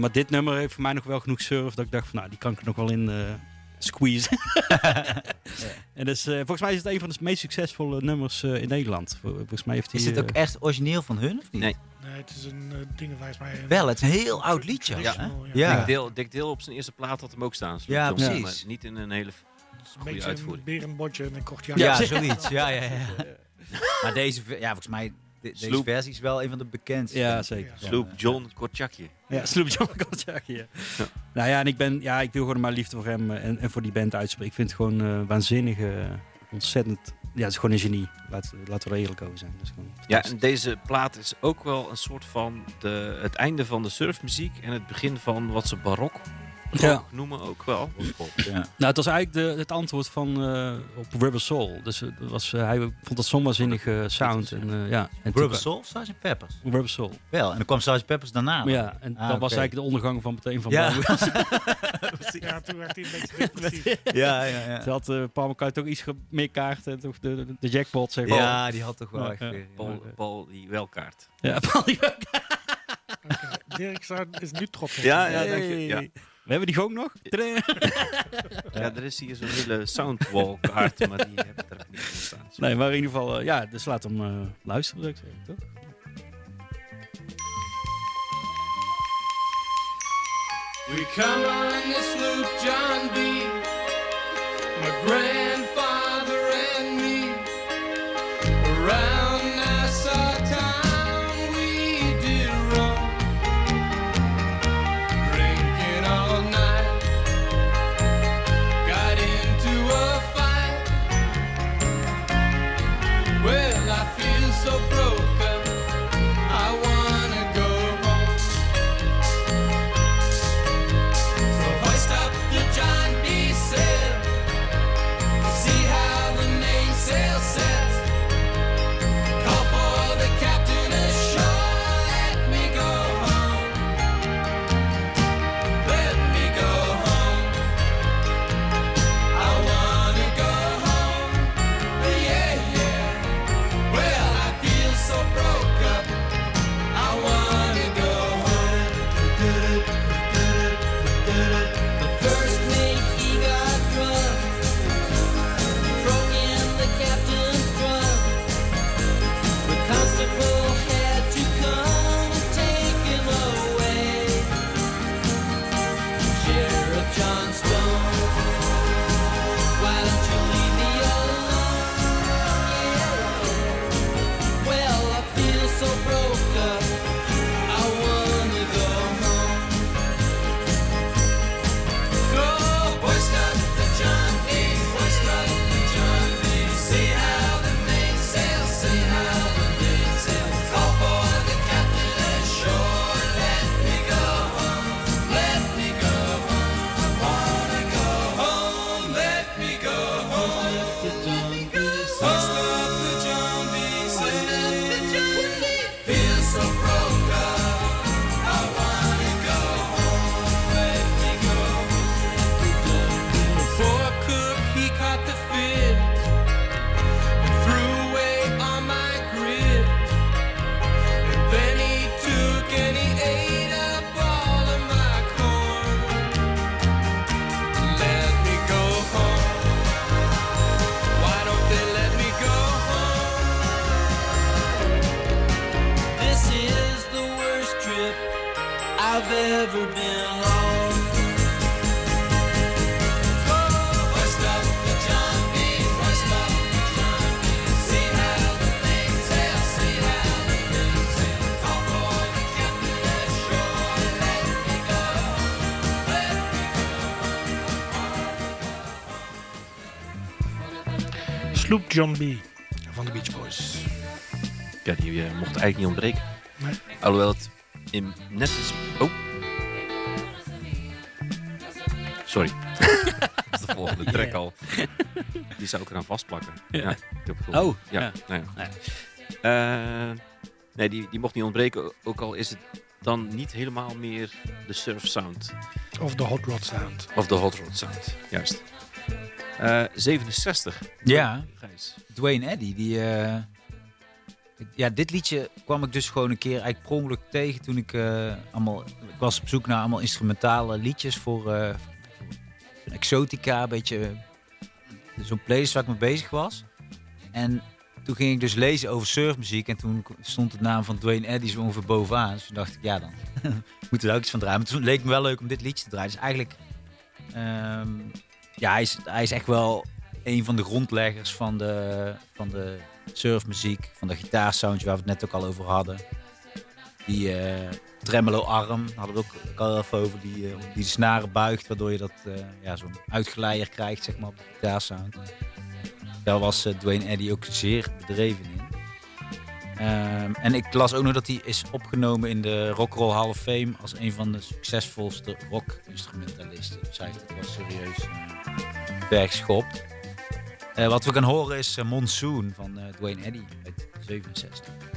S3: Maar dit nummer heeft voor mij nog wel genoeg surf dat ik dacht van, nou, die kan ik nog wel in, Squeeze. en dus, eh, volgens mij is het een van de meest succesvolle nummers eh, in Nederland. Vol- Volgens mij heeft hij...
S2: Is het ook
S3: eh,
S2: echt origineel van hun of niet?
S1: Nee.
S4: Nee, het is een uh, ding volgens mij.
S2: Wel, het is een heel oud liedje. Ja.
S1: Dick Deel, Dick Deel op zijn eerste plaat had hem ook staan.
S2: Ja, precies.
S1: Maar niet in een hele...
S4: Een beetje
S1: uitvoering.
S4: een berenbotje en een kort
S2: Ja, zoiets. Ja, ja, ja. Maar deze, ja, volgens mij, de- deze versie is wel een van de bekendste.
S3: Ja, zeker.
S2: Ja.
S1: Sloop John Kortjakje.
S3: Ja, Sloop John ja. Nou ja, en ik ben, ja, ik wil gewoon mijn liefde voor hem eh, en, en voor die band uitspreken. Ik vind het gewoon eh, waanzinnig, eh, ontzettend. Ja, het is gewoon een genie. Laat, laten we er eerlijk over zijn. Dat is gewoon
S1: Ja, en deze plaat is ook wel een soort van de, het einde van de surfmuziek en het begin van wat ze barok
S3: Ja.
S1: noemen ook wel.
S2: Ja.
S3: Nou, het was eigenlijk de, het antwoord van eh, op Rubber Soul. Dus eh, dat was, eh, hij vond dat zo'n waanzinnige sound. En, eh, ja, en
S2: Rubber Soul, Sgt. Peppers.
S3: Rubber Soul.
S2: Wel, en dan kwam Sgt. Peppers daarna. dan.
S3: Ja, en
S2: Ah,
S3: dat was eigenlijk de ondergang van meteen van
S2: Ja.
S3: Blauw.
S4: Ja, toen werd hij een beetje depressief.
S2: Ja, ja, ja.
S3: Toen had eh Paul McCartney toch iets meer kaarten. Toch de, de, de jackpot, zeg maar.
S2: Ja, die had toch wel
S3: Ja,
S2: echt
S3: ja.
S2: weer.
S1: Paul, Paul die welkaart.
S3: Ja, Paul die-
S4: Oké, Dirk zou- is nu trots op
S1: Ja, ja, dank je. Ja.
S3: We hebben die gong nog.
S1: Ja, er is hier zo'n hele soundwall kaart, maar die heb ik er niet in staan.
S3: Nee, maar in ieder geval, eh, ja, dus laat hem eh, luisteren, zou ik zeggen, toch?
S6: We come on the sloop John B. My grandfather and me. John B.
S4: van de Beach Boys.
S1: Ja, die eh, mocht eigenlijk niet ontbreken.
S4: Nee.
S1: Alhoewel het in net is... Oh. Sorry. dat is de volgende track al. Die zou ik eraan vastplakken. Ja. ik heb.
S3: Oh,
S1: ja.
S3: ja.
S1: Nou ja. Eh, nee, die, die mocht niet ontbreken. Ook al is het dan niet helemaal meer de surf sound.
S4: Of de Hot Rod Sound.
S1: Of de hot rod sound. Juist. Eh 67.
S2: Ja.
S1: Gijs.
S2: Dwayne Eddy, die... eh, ja, dit liedje kwam ik dus gewoon een keer eigenlijk per ongeluk tegen toen ik eh, allemaal... Ik was op zoek naar allemaal instrumentale liedjes voor... exotica, een beetje zo'n playlist waar ik mee bezig was. En toen ging ik dus lezen over surfmuziek en toen stond de naam van Dwayne Eddy zo ongeveer bovenaan. Dus toen dacht ik, ja dan moet er ook iets van draaien. Maar toen leek het me wel leuk om dit liedje te draaien. Dus eigenlijk, ehm, ja, hij is, echt wel een van de grondleggers van de, van de surfmuziek, van de gitaarsoundje waar we het net ook al over hadden. Die eh, tremolo arm, daar hadden we ook, al even over, die, eh, die de snaren buigt, waardoor je dat eh, ja, zo'n uitgeleier krijgt zeg maar, op de gitaarsound. Daar was eh, Dwayne Eddy ook zeer bedreven in. Ehm, en ik las ook nog dat hij is opgenomen in de Rock Roll Hall of Fame als een van de succesvolste rock-instrumentalisten. Dus hij wel serieus uh, weggeschopt. Eh, wat we gaan horen is eh, Monsoon van eh, Dwayne Eddy uit 67.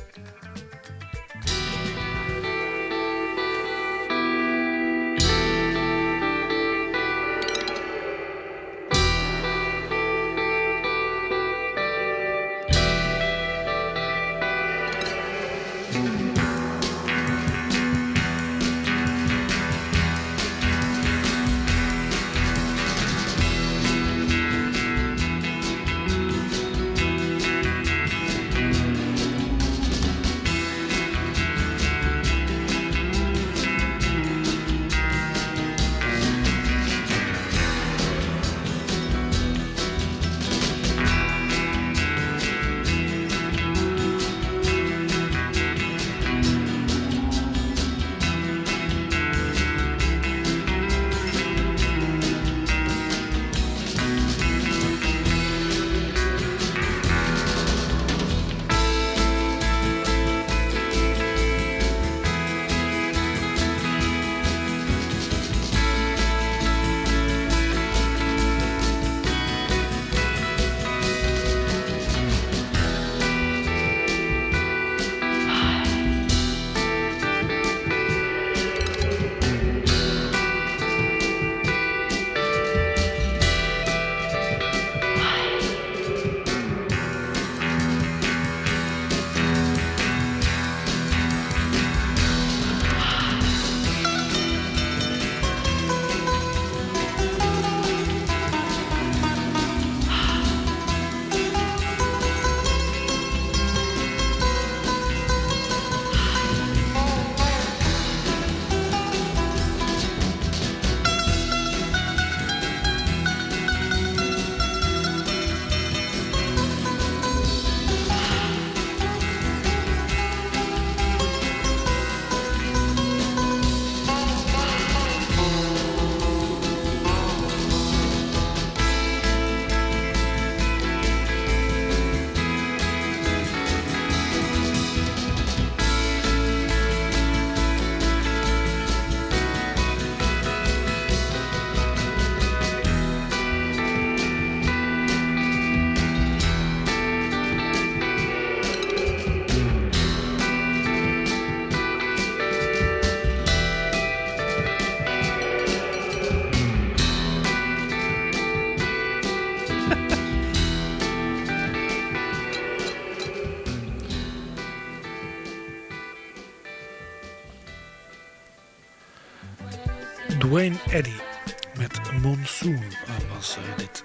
S4: Monsoon eh, was eh, dit.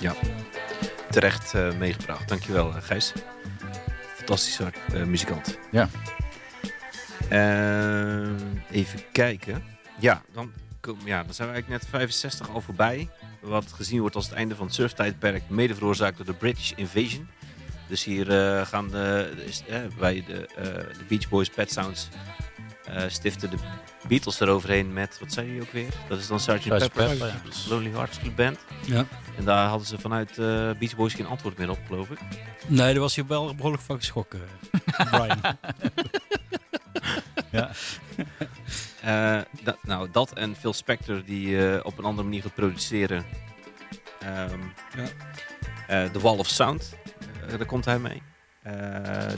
S1: Ja, terecht eh, meegebracht. Dankjewel, Gijs. Fantastische eh, muzikant.
S2: Ja.
S1: Eh, even kijken. Ja dan, kom, ja, dan zijn we eigenlijk net 65 al voorbij. Wat gezien wordt als het einde van het surftijdperk, mede veroorzaakt door de British Invasion. Dus hier eh, gaan de, eh, bij de, eh, de Beach Boys Pet Sounds eh, stiften de Beatles eroverheen met, wat zei hij ook weer? Dat is dan Sgt.
S2: Sgt.
S1: Pepper's
S2: Pepper, ja.
S1: Lonely Hearts Club Band.
S3: Ja.
S1: En daar hadden ze vanuit eh, Beach Boys geen antwoord meer op, geloof ik.
S3: Nee, daar was hij wel behoorlijk van geschrokken, Brian.
S2: Ja.
S1: Eh, dat, nou, dat en Phil Spector die eh, op een andere manier gaat produceren. Ehm,
S3: Ja.
S1: eh, The Wall of Sound, eh, daar komt hij mee. Eh,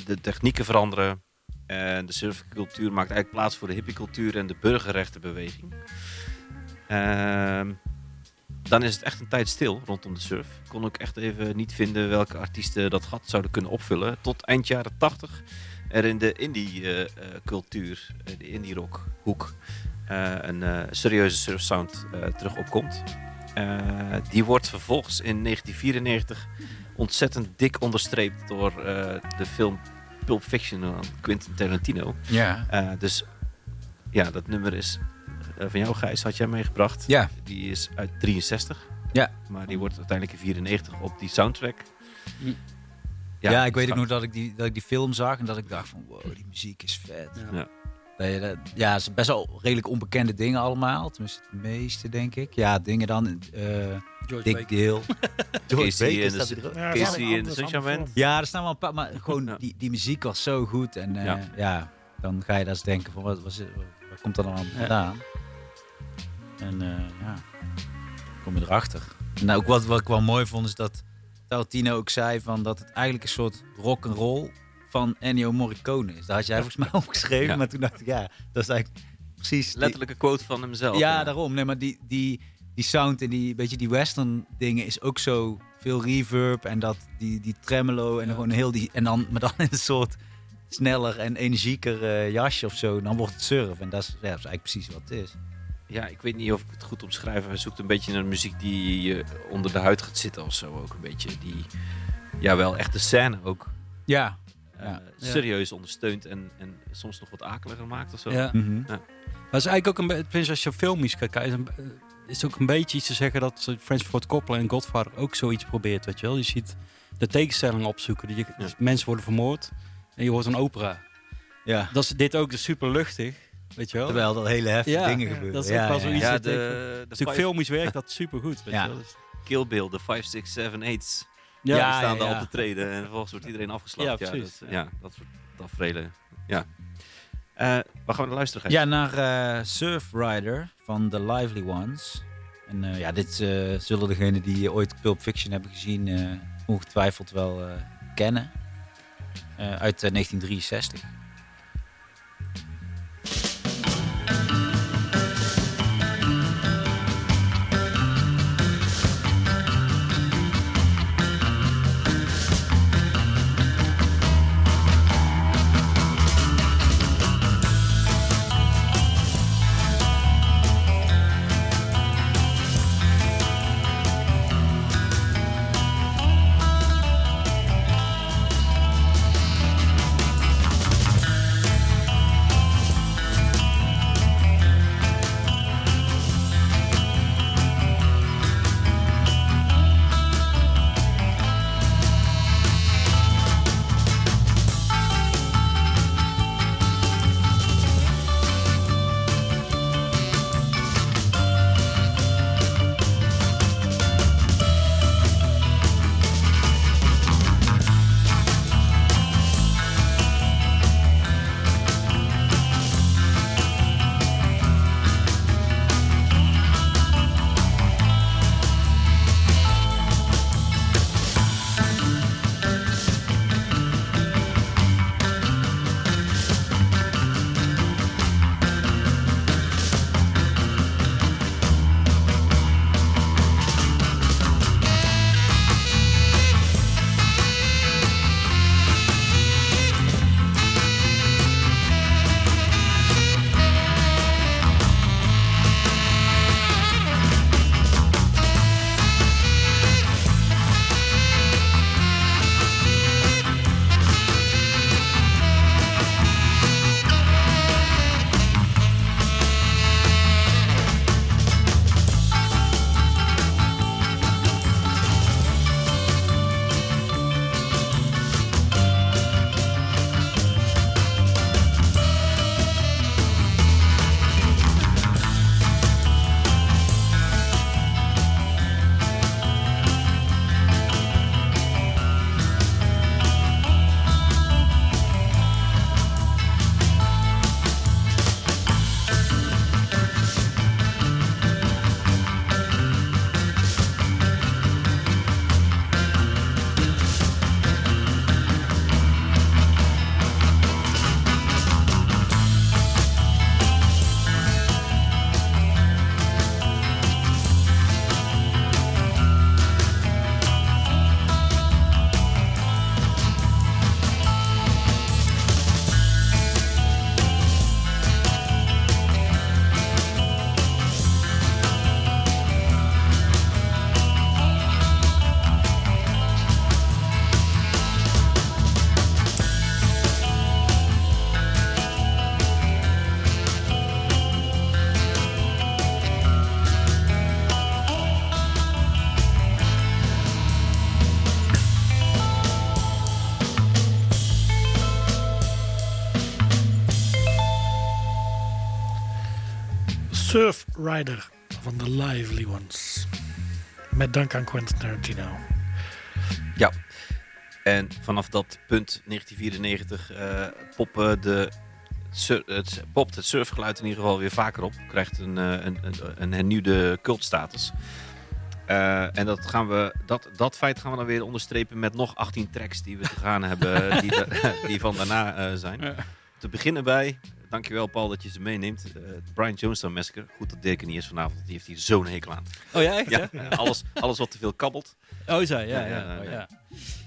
S1: de technieken veranderen. En de surfcultuur maakt eigenlijk plaats voor de hippiecultuur en de burgerrechtenbeweging. Ehm, dan is het echt een tijd stil rondom de surf. Ik kon ook echt even niet vinden welke artiesten dat gat zouden kunnen opvullen. Tot eind jaren 80 er in de indie eh, eh, eh, de indie rock hoek, een serieuze surf sound eh, terug opkomt. Die wordt vervolgens in 1994 ontzettend dik onderstreept door de film Pulp Fiction van Quentin Tarantino.
S2: Ja.
S1: Eh, dus ja, dat nummer is eh, van jou, Gijs, had jij meegebracht.
S2: Ja.
S1: Die is uit 63.
S2: Ja.
S1: Maar die wordt uiteindelijk in 94 op die soundtrack.
S3: Hm.
S2: Ja, ik weet
S1: ook
S2: nog dat ik, die, dat ik die film zag en dat ik dacht van wow, die muziek is vet.
S3: Ja.
S1: Ja.
S2: Dat- ja, het zijn best wel redelijk onbekende dingen allemaal. Tenminste, het meeste denk ik. Ja, dingen dan. eh
S3: George
S2: Dick
S3: Baker.
S2: Dale. George Baker
S1: in
S2: staat
S1: de-
S2: er ook.
S4: Ja,
S1: Casey
S4: dat is
S1: in de Sunshine Band.
S2: Ja, er staan wel een paar, maar gewoon
S1: Ja.
S2: die, die muziek was zo goed. En eh,
S1: Ja.
S2: ja. dan ga je daar eens denken van wat, was, waar komt dat dan aan vandaan? En eh, ja, kom je erachter. En ook wat, wat ik wel mooi vond is dat Tarantino ook zei van dat het eigenlijk een soort rock and roll van Ennio Morricone is. Daar had jij volgens mij opgeschreven,
S1: Ja.
S2: maar toen dacht ik ja, dat is eigenlijk precies. die-
S1: Letterlijke quote van hemzelf.
S2: ja, daarom. Nee, maar die, die, die sound en die, beetje die western dingen is ook zo veel reverb en dat die, die tremolo en gewoon heel die en dan maar dan in een soort sneller en energieker eh, jasje of zo, dan wordt het surf en dat is, ja, dat is eigenlijk precies wat het is.
S1: Ja, ik weet niet of ik het goed omschrijf. Hij zoekt een beetje naar muziek die je onder de huid gaat zitten of zo. Ook een beetje die, ja, wel echt de scène ook
S2: Ja.
S1: eh,
S2: Ja.
S1: serieus ondersteunt en, en soms nog wat akeliger maakt of zo.
S3: Ja. Maar het is eigenlijk ook een beetje, als je filmisch kijkt, is, een, is ook een beetje iets te zeggen dat Francis Ford Coppola en Godfather ook zoiets probeert, weet je wel. Je ziet de tegenstelling opzoeken.
S1: Ja.
S3: dus mensen worden vermoord en je hoort een opera.
S2: ja.
S3: Dat is dit ook dus super luchtig, weet je wel.
S2: Terwijl er hele heftige
S3: Ja,
S2: dingen
S4: ja,
S2: gebeuren.
S3: dat is ook
S2: ja,
S3: wel
S2: ja,
S3: zoiets
S2: ja.
S1: Ja,
S3: dat
S1: de,
S3: ik-
S1: de
S3: ook
S1: five-
S3: filmisch werkt dat super goed, weet
S2: Ja.
S3: je wel. Dus-
S1: Kill Bill, de 5, 6, 7, 8.
S3: ja,
S1: staan daar
S2: ja.
S1: op te treden en vervolgens wordt iedereen afgeslacht.
S3: Ja,
S1: Ja,
S3: precies.
S1: dat, ja, dat soort tafereelen. Ja. Eh waar gaan we luisteren?
S2: Ja, naar eh, Surf Rider van The Lively Ones. En eh, ja, dit zullen degenen die ooit Pulp Fiction hebben gezien ongetwijfeld wel kennen. Uit eh, 1963.
S4: Rider van de Lively Ones. Met dank aan Quentin Tarantino.
S1: Ja. En vanaf dat punt 1994 eh, poppen de, sur- het, popt het surfgeluid in ieder geval weer vaker op. Krijgt een, eh, een, een, een hernieuwde cultstatus. Eh, en dat, gaan we, dat, dat feit gaan we dan weer onderstrepen met nog 18 tracks die we te gaan hebben, die, die van daarna zijn. Te beginnen bij, dankjewel Paul dat je ze meeneemt, het Brian Jonestown Massacre. Goed dat Dirk er niet is vanavond, die heeft hier zo'n hekel aan.
S3: Oh ja, echt?
S1: Ja, alles, alles wat te veel kabbelt.
S3: Oh, zij, ja.
S1: Ja,
S3: ja,
S1: ja,
S3: ja.
S1: ja.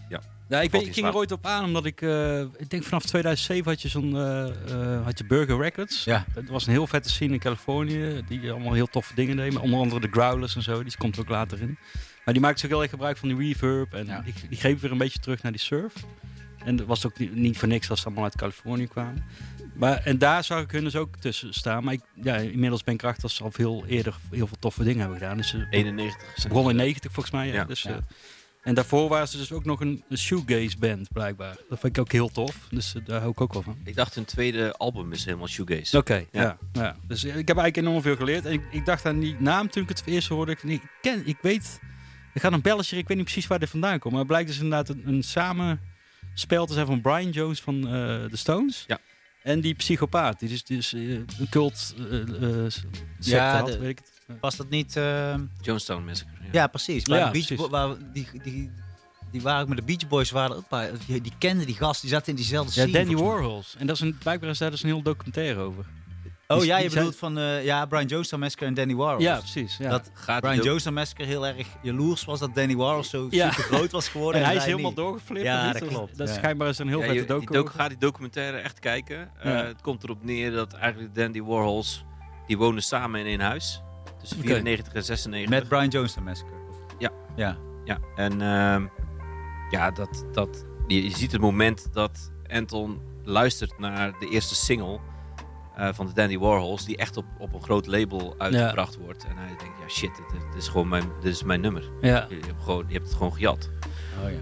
S3: ja.
S1: Ja.
S3: ik, ben, ik
S1: in
S3: ging er ooit op aan omdat ik, eh, ik denk vanaf 2007 had je zo'n, eh, eh, had je Burger Records.
S2: Ja.
S3: Dat was een heel vette scene in Californië, die allemaal heel toffe dingen deed. maar Onder andere de Growlers en zo, die komt er ook later in. Maar die maakte ook heel erg gebruik van die reverb en
S2: Ja.
S3: die, die greep weer een beetje terug naar die surf. En dat was ook niet, niet voor niks als ze allemaal uit Californië kwamen. Maar, en daar zag ik hun dus ook tussen staan. Maar ik, ja, inmiddels ben ik erachter ze al veel eerder heel veel toffe dingen hebben gedaan. Dus ze
S1: 91.
S3: ze begon in 90 volgens mij. Ja.
S1: Ja.
S3: Dus,
S2: Ja.
S3: eh, en daarvoor waren ze dus ook nog een, een shoegaze band blijkbaar. Dat vind ik ook heel tof. Dus eh, daar hou ik ook wel van.
S1: Ik dacht hun tweede album is helemaal shoegaze.
S3: Oké,
S1: Ja.
S3: ja. Ja, Dus eh, ik heb eigenlijk enorm veel geleerd. En ik, ik dacht aan die naam toen ik het eerst hoorde. Ik, ik ken, ik weet, er gaat een belletje, ik weet niet precies waar dit vandaan komt. Maar het blijkt dus inderdaad een, een samenspel te zijn van Brian Jones van de Stones.
S1: Ja.
S3: En die psychopaat, die dus, dus eh, een cult eh eh, secte
S2: Ja,
S3: had,
S2: de-
S3: weet ik het.
S2: Was dat niet... eh,
S1: Jonestown Massacre. Ja.
S2: ja, precies. Waar
S3: Ja,
S2: de Beach
S3: precies.
S2: Waar die, die, die waren ook met de Beach Boys. Waren ook een paar, die, die kenden die gast. Die zaten in diezelfde
S3: Ja,
S2: scene.
S3: Danny
S2: volgens mij.
S3: Warhols. En dat is een, blijkbaar is daar dus een heel documentaire over.
S2: Oh ja, je bedoelt van eh, ja, Brian Jonestown Massacre en Danny Warhols.
S3: Ja, precies. Ja.
S2: Dat
S1: Gaat
S2: Brian Jonestown Massacre heel erg jaloers was dat Danny Warhols zo
S3: Ja.
S2: super groot was geworden.
S3: en hij is helemaal
S2: niet.
S3: doorgeflipt.
S2: Ja, dat klopt,
S3: Dat is
S2: ja.
S3: schijnbaar is een heel
S1: Ja,
S3: vette
S1: die
S3: docu.
S1: ga die documentaire echt kijken. Eh, het komt erop neer dat eigenlijk Dandy Warhols, die wonen samen in één huis. Tussen
S3: Oké.
S1: 94 en 96.
S2: Met Brian Massacre. Of-
S1: Ja.
S2: Ja.
S1: Ja, en ehm, ja, dat, dat, je, je ziet het moment dat Anton luistert naar de eerste single eh, van de Dandy Warhols, die echt op, op een groot label uitgebracht wordt. En hij denkt, ja shit, dit, dit is gewoon mijn, dit is mijn nummer.
S3: Ja,
S1: Je, je hebt, gewoon, je hebt het gewoon gejat.
S2: Oh ja.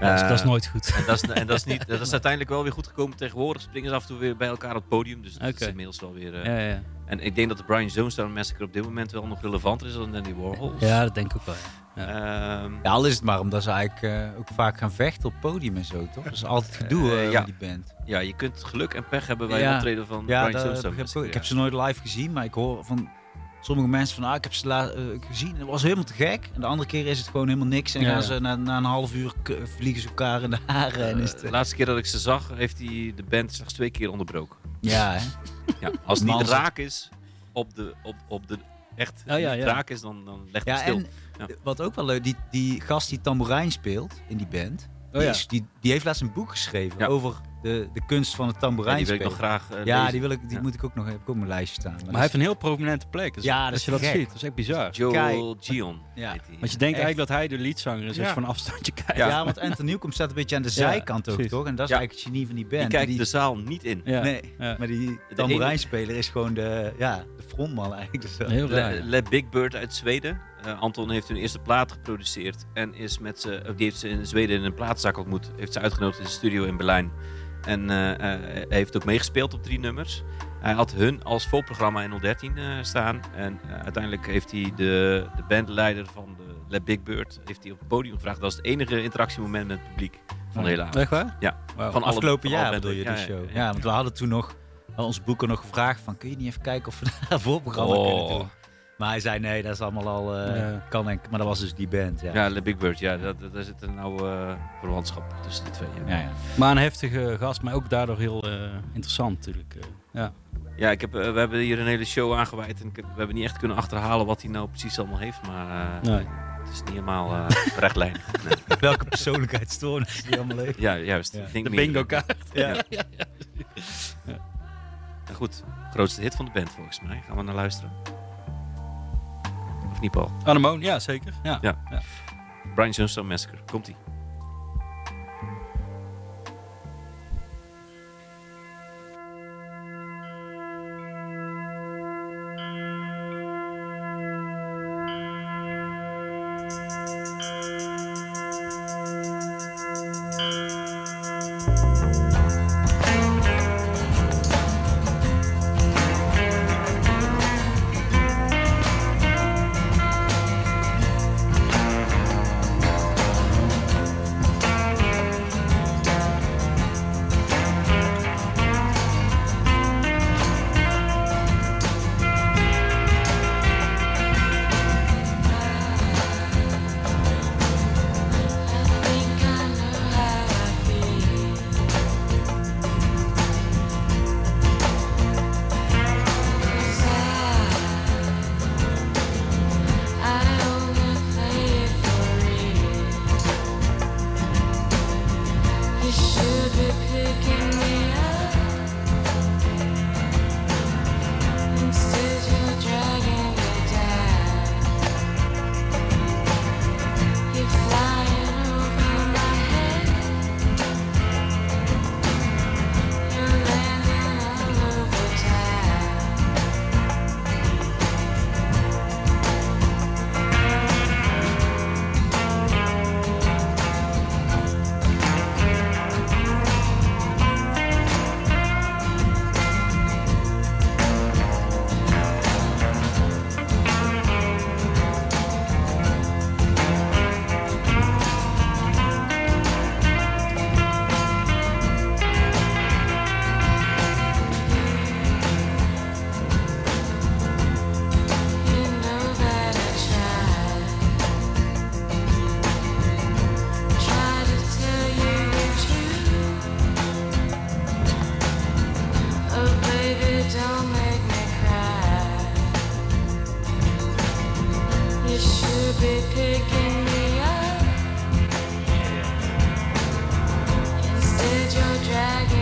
S3: dat, is,
S1: Eh,
S3: dat is nooit goed.
S1: En dat is, en dat is, niet, dat is uiteindelijk wel weer goed gekomen. Tegenwoordig springen ze af en toe weer bij elkaar op het podium. Dus dat is inmiddels wel weer... eh,
S3: Ja, ja.
S1: En ik denk dat de Brian Jonestown Massacre op dit moment wel nog relevanter is dan Dandy Warhols.
S3: ja, dat denk ik ook wel. Ja.
S1: Ehm,
S2: Ja, al is het maar omdat ze eigenlijk eh, ook vaak gaan vechten op podium en zo, toch? Dat is altijd gedoe
S1: ja.
S2: met die band.
S1: ja, je kunt geluk en pech hebben bij
S2: Ja.
S1: het optreden van
S2: Ja,
S1: Brian Jonestown
S2: begrijp ik, heb ze nooit live gezien, maar ik hoor van sommige mensen van, ah, ik heb ze la- eh, gezien. Het was helemaal te gek. En de andere keer is het gewoon helemaal niks. En
S3: Ja,
S2: gaan ze na, na een half uur vliegen ze elkaar in de haren. en is het,
S1: de laatste keer dat ik ze zag, heeft hij de band slechts twee keer onderbroken.
S2: ja, hè?
S1: Ja, als het niet raak is op de, op, op de echt
S3: Oh, ja,
S1: niet
S3: ja.
S1: raak is, dan, dan legt hij
S2: ja
S1: stil.
S2: en
S1: Ja.
S2: wat ook wel leuk, die, die gast die tamboerijn speelt in die band,
S3: Oh,
S2: die,
S3: ja.
S2: is- die, die heeft laatst een boek geschreven
S1: Ja.
S2: over de, de kunst van het
S1: Ja,
S2: tamboerijn
S1: die wil ik nog
S2: spelen.
S1: graag eh,
S2: ja,
S1: lezen.
S2: die, wil ik, die
S1: Ja.
S2: moet ik ook nog heb ik op mijn lijstje staan.
S3: Maar hij heeft een heel prominente plek. Dus
S2: Ja, dat
S3: als
S2: is
S3: je dat ziet, dat is echt bizar.
S1: Joel Gion
S2: Ja.
S3: Want je denkt
S2: Echt.
S3: eigenlijk dat hij de leadzanger is als je
S4: Ja.
S3: van afstandje kijkt.
S2: Ja, want Anton Newcomb staat een beetje aan de zijkant ook,
S3: precies.
S2: toch? En dat is
S1: Ja.
S2: eigenlijk het genie van die band.
S1: die kijkt
S2: die,
S1: de zaal niet in.
S3: Ja.
S2: Nee,
S3: Ja.
S2: maar die tamboerijnspeler is gewoon de, ja, de frontman eigenlijk. Dus,
S3: Heel raar.
S1: Le Big Bird uit Zweden. Eh, Anton heeft hun eerste plaat geproduceerd. En is met ze, die heeft ze in Zweden in een plaatzak ontmoet. Heeft ze uitgenodigd in de studio in Berlijn. En eh, eh, hij heeft ook meegespeeld op drie nummers. Hij had hun als voorprogramma in 013 eh, staan. En uiteindelijk heeft hij de, de bandleider van de Big Bird heeft hij op het podium gevraagd. Dat was het enige interactiemoment met het publiek van de hele avond.
S3: Echt waar?
S1: Ja. Van
S2: Afgelopen
S1: alle
S2: jaar bedoel je
S1: Ja,
S2: show.
S1: ja,
S2: Ja, want we hadden toen nog, ons boeker nog gevraagd van, kun je niet even kijken of we daar voorprogramma kunnen
S1: Oh.
S2: doen? Maar hij zei nee, dat is allemaal al, eh,
S3: Ja.
S2: kan en, maar dat was dus die band, ja.
S1: Ja, Le Big Bird. Ja, dat, dat- daar zit een oude eh, verwantschap tussen die twee. Ja.
S2: Ja, ja.
S3: Maar een heftige gast, maar ook daardoor heel eh, interessant natuurlijk. eh. ja.
S1: Ja, ik heb, we hebben hier een hele show aangeweid en we hebben niet echt kunnen achterhalen wat hij nou precies allemaal heeft, maar eh,
S3: Nee.
S1: het is niet helemaal eh rechtlijnig. Nee.
S2: Welke persoonlijkheidsstoornis die allemaal heeft.
S1: Ja, juist.
S2: Ja.
S1: Ik denk
S3: De bingo kaart.
S1: Ja. Nou goed, grootste hit van de band volgens mij. Gaan we naar luisteren. Niet, Paul?
S3: Anemoon, ja zeker. Ja.
S1: Ja. Brian Jonestown Massacre. Komt-ie.
S7: Instead, you're dragging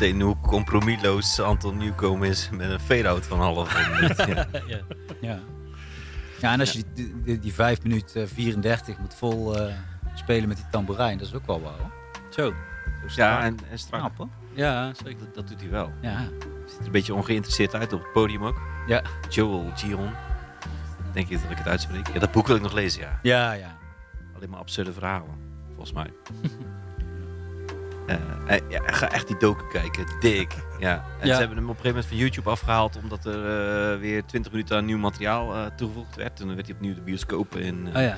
S1: meteen hoe compromisloos Anton Nieuwkomen is met een fade-out van half minuut. Ja.
S3: ja.
S2: Ja. Ja, en als je die, die, die 5 minuten 34 moet vol eh, spelen met die tamboerijn, dat is ook wel wauw.
S3: Zo.
S2: Zo
S1: ja, en, en strak.
S2: Knap, hoor.
S3: Ja, zeker.
S1: Dat, dat doet hij wel.
S2: Ja.
S1: Ziet er een beetje ongeïnteresseerd uit op het podium ook.
S2: Ja.
S1: Joel Giron. Denk je dat ik het uitspreek? Ja, dat boek wil ik nog lezen, ja.
S2: Ja, ja.
S1: Alleen maar absurde verhalen, volgens mij. Eh, ja, ga echt die docu kijken, dik. Ja. En
S3: Ja.
S1: ze hebben hem op een gegeven moment van YouTube afgehaald... omdat er eh, weer 20 minuten aan nieuw materiaal eh, toegevoegd werd. En dan werd hij opnieuw de bioscopen in eh,
S3: Oh ja.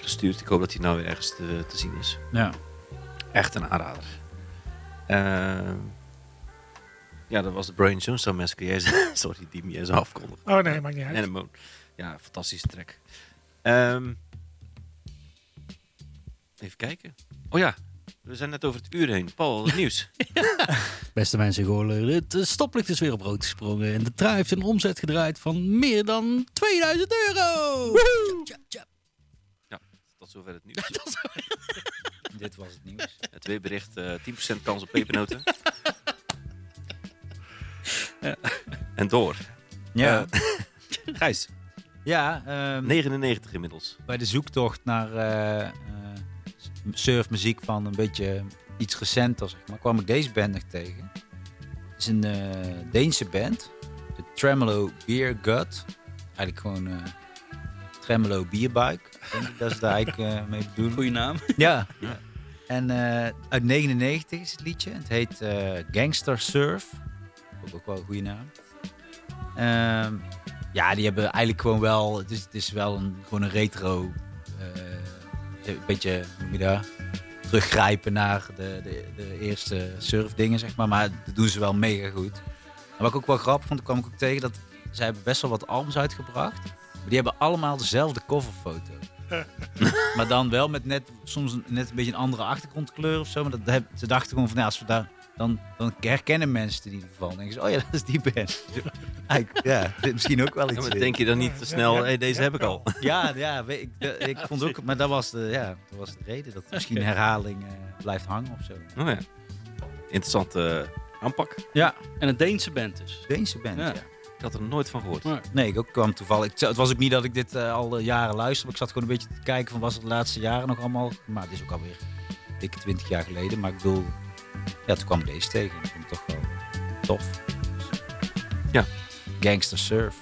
S1: gestuurd. Ik hoop dat hij nou weer ergens te, te zien is.
S2: ja.
S1: Echt een aanrader. Ehm, ja, dat was de Brian Jonestown Massacre. Sorry, die me eens afkondigen.
S4: Oh nee, maakt niet uit.
S1: Anemone. Ja, fantastische track. Ehm, even kijken. Oh ja, we zijn net over het uur heen. Paul, het nieuws.
S3: Beste mensen, goorlen. Het eh, stoplicht is weer op rood gesprongen. En de trui heeft een omzet gedraaid van meer dan 2000 euro. Tjap.
S1: Tot zover het nieuws.
S2: Dit was het nieuws.
S1: Het weerbericht, eh 10% kans op pepernoten. En door.
S2: Ja,
S1: Eh, Gijs,
S2: ja ehm,
S1: 99 inmiddels.
S2: bij de zoektocht naar eh, eh, surfmuziek van een beetje iets recenter, zeg maar, kwam ik deze band nog tegen. Het is een eh, Deense band, de Tremolo Beer Gut. Eigenlijk gewoon eh, Tremolo Bierbuik. Denk ik dat ze daar eigenlijk eh, mee bedoelen.
S3: Goeie naam.
S2: Ja. ja. En uit 99 is het liedje. Het heet Gangster Surf. Ook, ook wel een goede naam. Ehm, ja, die hebben eigenlijk gewoon wel... Het is, het is wel een, gewoon een retro... een beetje, noem je dat? Teruggrijpen naar de, de, de eerste surfdingen, zeg maar. Maar dat doen ze wel mega goed. En wat ik ook wel grappig vond, kwam ik ook tegen dat... Zij hebben best wel wat albums uitgebracht. Maar die hebben allemaal dezelfde coverfoto. Maar dan wel met net soms net een beetje een andere achtergrondkleur of zo. Maar dat, heb- ze dachten gewoon van ja, als we daar. Dan, dan herkennen mensen het in ieder geval. Dan denken ze, oh ja, dat is die band. Ja, misschien ook wel iets.
S1: Ja, maar
S2: in.
S1: denk je dan niet te snel, hey, deze heb ik al.
S2: Ja, ja, ik, ik vond ook, maar dat was de, ja, dat was de reden dat misschien herhaling eh, blijft hangen of zo.
S1: Oh ja. Interessante eh, aanpak.
S2: Ja,
S3: En een Deense band dus.
S2: Deense band, ja.
S3: Ja.
S1: Ik had er nooit van gehoord.
S2: Nee, ik ook kwam toevallig. Ik, het was ook niet dat ik dit eh, al eh, jaren luisterde, maar ik zat gewoon een beetje te kijken van was het de laatste jaren nog allemaal. Maar het is ook alweer dikke 20 jaar geleden. Maar ik bedoel, ja, toen kwam deze tegen. Ik vond toch wel tof.
S1: Ja.
S2: Gangster Surf.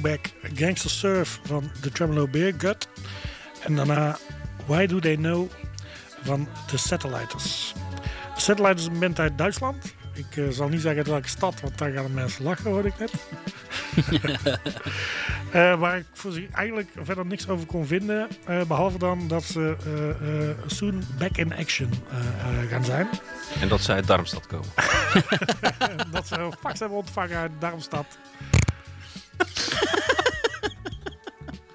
S4: Back-to-back Gangster Surf van The Tremolo Beer Gut. En daarna Why Do They Know van The Satelliters. The Satelliters is een band uit Duitsland. Ik eh, zal niet zeggen uit welke stad, want daar gaan de mensen lachen, hoorde ik net. Eh, waar ik voor zich eigenlijk verder niks over kon vinden. eh, behalve dan dat ze eh, eh, soon back in action gaan zijn.
S1: En dat zij uit Darmstad komen.
S4: dat ze een fax hebben ontvangen uit Darmstad.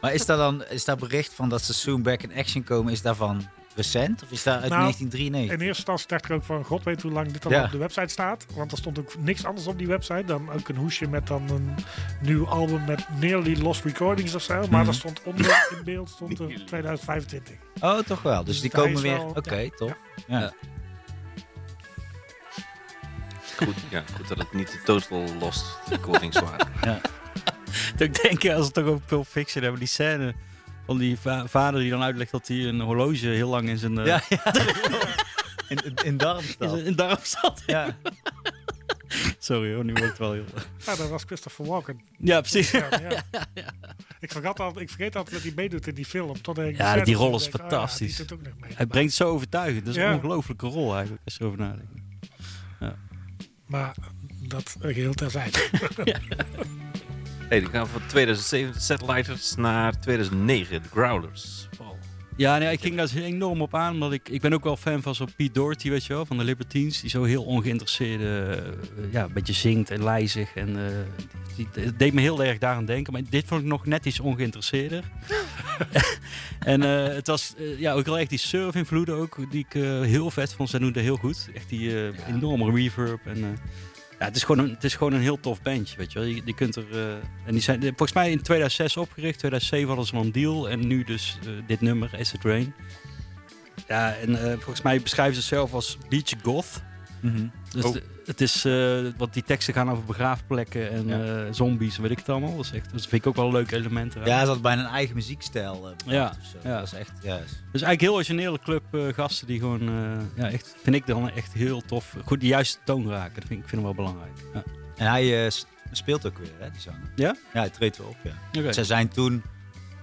S2: Maar is daar dan is daar bericht van dat ze soon back in action komen, is daarvan recent? Of is dat uit
S4: Nou,
S2: 1993?
S4: In eerste instantie dacht ik ook van, god weet hoe lang dit al
S2: Ja.
S4: op de website staat. Want er stond ook niks anders op die website dan ook een hoesje met dan een nieuw album met Nearly Lost Recordings of zo. Maar
S2: Mhm.
S4: er stond onder in beeld stond er 2025.
S2: Oh, toch wel. Dus
S4: Dus
S2: die komen weer. Oké,
S4: ja.
S2: top. Ja.
S3: Ja.
S1: Goed, ja, goed dat het niet de total lost recordings waren.
S3: Ik denk, als we het toch over Pulp Fiction hebben, die scène van die va- vader die dan uitlegt dat hij een horloge heel lang in zijn, eh,
S2: Ja, ja. In, in, in
S3: in
S2: Darmstad. Ja.
S3: Sorry hoor, nu wordt het wel heel...
S4: Ja, dat was Christopher Walken.
S3: Ja, precies.
S4: Ja, ja. Ik, vergat al, ik vergeet altijd dat hij meedoet in die film. Tot ik
S3: Ja, die rol is
S4: denk, oh ja,
S3: fantastisch.
S4: nog mee.
S3: Hij brengt het zo overtuigend. Dat is
S4: Ja.
S3: een ongelooflijke rol eigenlijk, als je erover nadenkt.
S4: Maar dat eh, geheel terzijde.
S1: Hey, dan gaan van 2007 de Satelliters naar 2009 de Growlers. Paul.
S3: Ja, nee, ik ging daar enorm op aan. Omdat ik, ik ben ook wel fan van zo'n Pete Doherty, weet je wel, van de Libertines. Die zo heel ongeïnteresseerde, eh, ja, een beetje zingt en lijzig. En eh, die, die- het deed me heel erg daaraan denken. Maar dit vond ik nog net iets ongeïnteresseerder. en eh, het was eh, ja, ook heel erg die surf-invloeden ook, die ik eh, heel vet vond. Zij doen dat heel goed. Echt die eh, enorme reverb. En, eh, ja, het, is gewoon een, het is gewoon een heel tof bandje, weet je wel. Je, je kunt er... eh, en die zijn volgens mij in 2006 opgericht. 2007 hadden ze een deal. En nu dus eh, dit nummer, Acid Rain. Ja, en eh, volgens mij beschrijven ze zichzelf als beach goth.
S2: Mhm.
S3: Dus
S1: Oh.
S3: de- het is, eh want die teksten gaan over begraafplekken en
S2: Ja.
S3: eh, zombies weet ik het allemaal. Dat, is echt, dat vind ik ook wel een leuk element eraan.
S2: Ja, ze had bijna een eigen muziekstijl. eh,
S3: Ja, ja.
S2: Dat is echt, ja.
S3: Dus eigenlijk heel originele club gasten die gewoon, ja, echt, vind ik dan echt heel tof. Goed, de juiste toon raken, dat vind ik, vind ik wel belangrijk. Ja.
S2: En hij speelt ook weer, hè, die zanger.
S3: Ja?
S2: Ja, hij treedt weer op, ja.
S3: Oké.
S2: Zij zijn toen,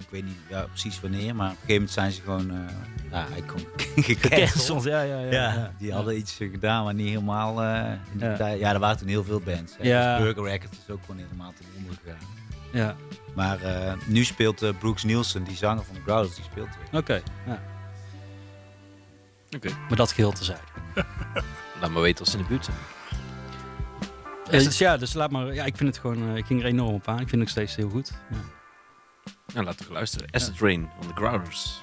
S2: ik weet niet ja, precies wanneer, maar op een gegeven moment zijn ze gewoon, eh ja, hij kon gecanceld.
S3: Ja, ja, ja.
S2: Ja, die hadden iets gedaan, maar niet helemaal. eh in die
S3: Ja.
S2: tijd. ja, er waren toen heel veel bands.
S3: Ja.
S2: Dus Burger Records is ook gewoon helemaal ten onder gegaan.
S3: Ja,
S2: Maar eh, nu speelt Brooks Nielsen, die zanger van de Growlers, die speelt weer.
S3: oké. ja.
S1: Oké,
S3: Maar dat geheel te zijn.
S1: laat maar weten als ze in de buurt zijn.
S3: dus ja, dus laat maar. Ja, ik vind het gewoon. eh, ik ging er enorm op aan. Ik vind het nog steeds heel goed. Ja.
S1: Nou, laten we luisteren. Acid Rain van de Growlers.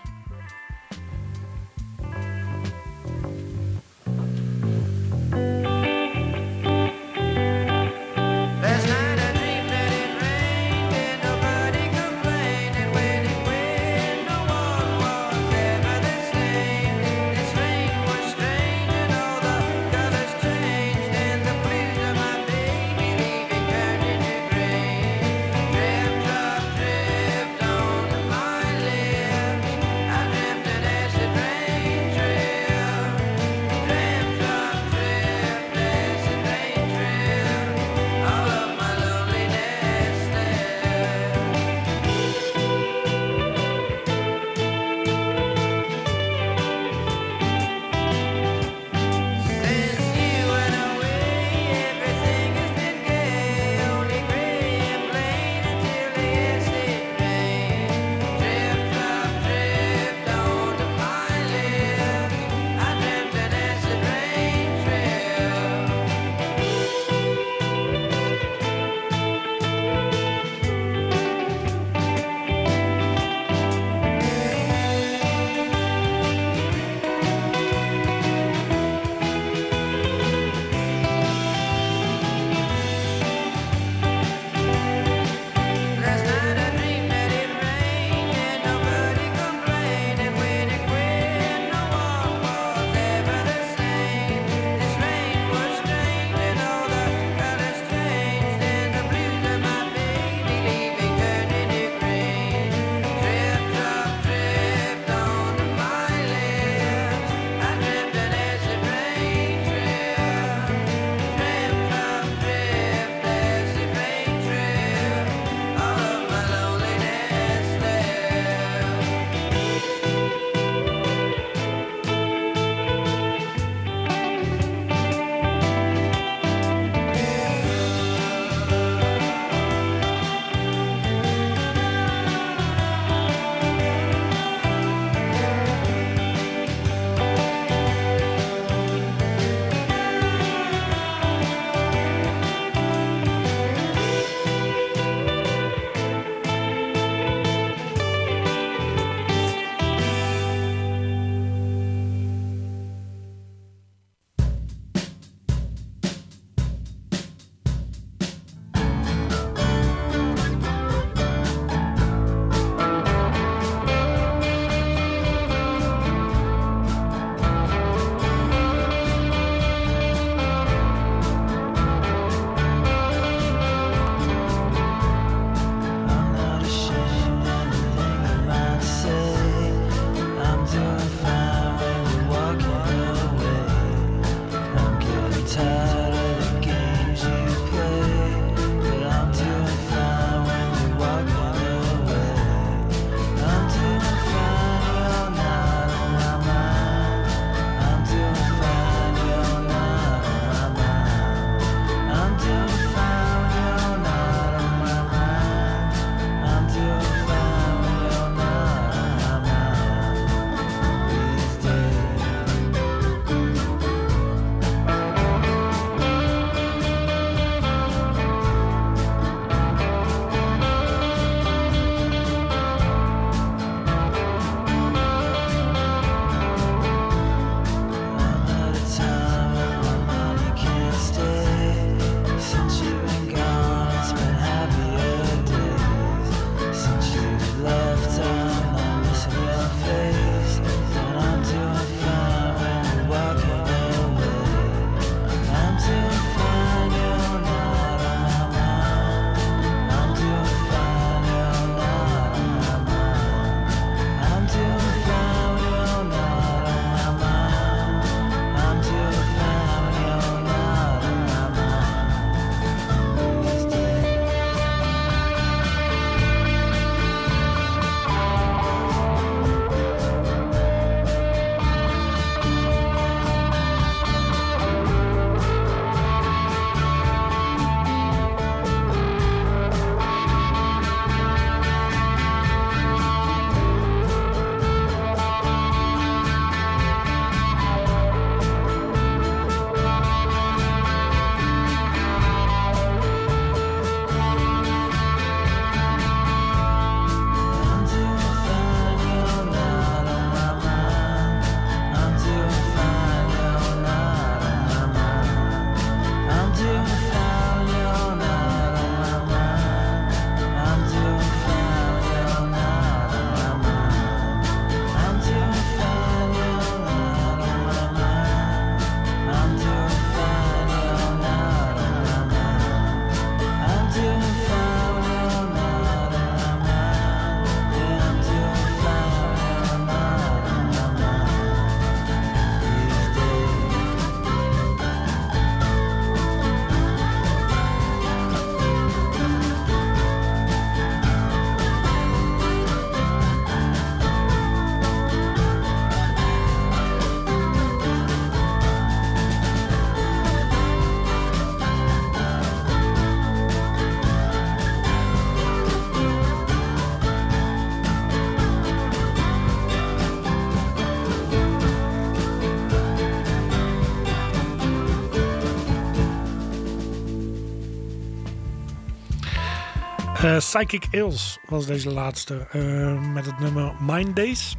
S4: Psychic Ills was deze laatste. eh, met het nummer Mind Days.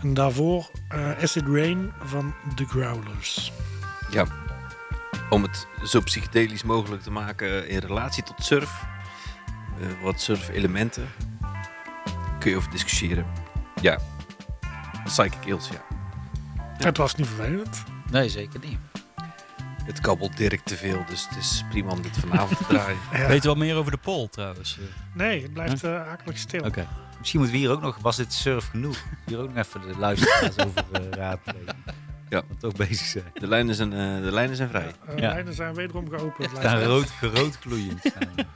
S4: En daarvoor eh, Acid Rain van The Growlers.
S1: Ja. Om het zo psychedelisch mogelijk te maken in relatie tot surf. Eh, wat surf-elementen. Kun je over discussiëren. Ja. Psychic Ills, ja.
S4: Het was niet vervelend.
S2: Nee, zeker niet.
S1: Het kabbelt direct te veel, dus het is prima om dit vanavond te draaien.
S4: Ja.
S3: Weet je wel meer over de pol trouwens? Eh,
S4: Nee, het blijft eh akelig stil.
S3: Oké.
S2: Misschien moeten we hier ook nog, was dit surf genoeg? Hier ook nog even de luisteraars over uh, raadplegen.
S1: Ja.
S2: We toch bezig zijn.
S1: De lijnen zijn, eh, de lijnen zijn vrij.
S4: Eh,
S2: Ja.
S4: lijnen zijn wederom geopend.
S2: Staan rood, rood gloeiend. staan.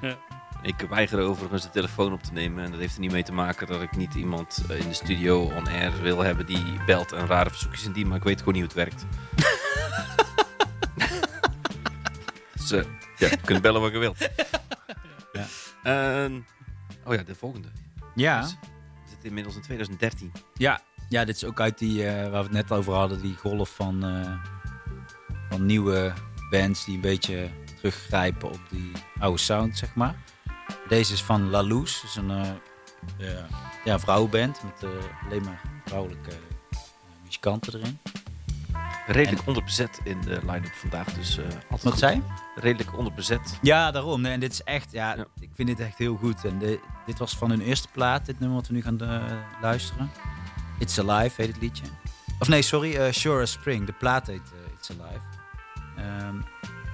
S1: Ik weiger overigens de telefoon op te nemen. En dat heeft er niet mee te maken dat ik niet iemand eh, in de studio on air wil hebben die belt en rare verzoekjes indient. Maar ik weet gewoon niet hoe het werkt. dus eh, ja, je kunt bellen wat je wilt.
S2: Ja.
S1: En- oh ja, de volgende.
S2: Ja,
S1: Dus, we zitten inmiddels in 2013.
S2: ja, ja, dit is ook uit die, eh, waar we het net over hadden, die golf van, van nieuwe bands die een beetje teruggrijpen op die oude sound, zeg maar. Deze is van La Luz, dat is een eh, ja, vrouwenband met eh, alleen maar vrouwelijke eh, muzikanten erin.
S1: Redelijk onderbezet in de line-up vandaag. Dus altijd
S2: Wat zei?
S1: Redelijk onderbezet.
S2: Ja, daarom. Nee, en dit is echt, ja,
S1: Ja.
S2: ik vind dit echt heel goed. En de- dit was van hun eerste plaat, dit nummer wat we nu gaan luisteren. It's Alive heet het liedje. Of nee, sorry, eh Sure as Spring. De plaat heet It's Alive. Ehm,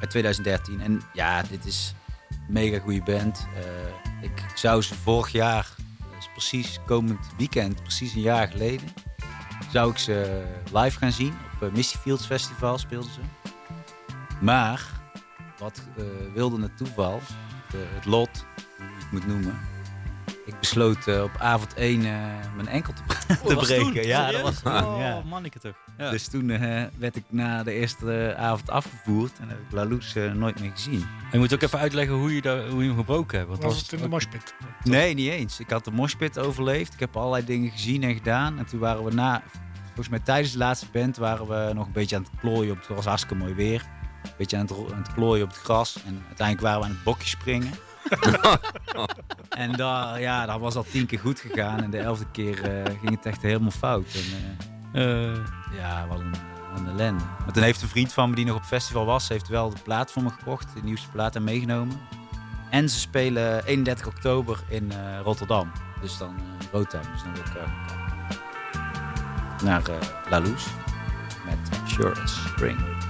S2: uit 2013. En ja, dit is mega goede band. Eh, ik zou ze vorig jaar, is precies komend weekend, precies een jaar geleden, zou ik ze live gaan zien. Op eh, Misty Fields Festival speelden ze. Maar wat wilde het toeval, het lot, hoe je het moet noemen. Ik besloot eh, op avond 1 mijn enkel te, te breken. Ja, dat was toen,
S3: Oh,
S2: ja.
S3: manneke toch. Ja.
S2: Dus toen eh, werd ik na de eerste eh, avond afgevoerd en heb ik Laloes eh, nooit meer gezien.
S3: je moet ook even uitleggen hoe je, daar, hoe je hem gebroken hebt. Want
S4: Was
S3: dat
S4: het in de moshpit?
S2: Nee, niet eens. Ik had de moshpit overleefd. Ik heb allerlei dingen gezien en gedaan. En toen waren we na, volgens mij tijdens de laatste band, waren we nog een beetje aan het klooien. Op, het was hartstikke mooi weer. Een beetje aan het, aan het klooien op het gras. En uiteindelijk waren we aan het bokje springen. en daar, ja, dat was al tien keer goed gegaan. En de elfde keer eh, ging het echt helemaal fout. En, eh,
S3: Eh,
S2: ja, wat een, wat een ellende. Maar toen heeft een vriend van me die nog op festival was, heeft wel de plaat voor me gekocht. De nieuwste plaat en meegenomen. En ze spelen 31 oktober in Rotterdam. Dus dan uh, Rotterdam. Dus dan wil ik eh, naar La Luz met Sure Spring.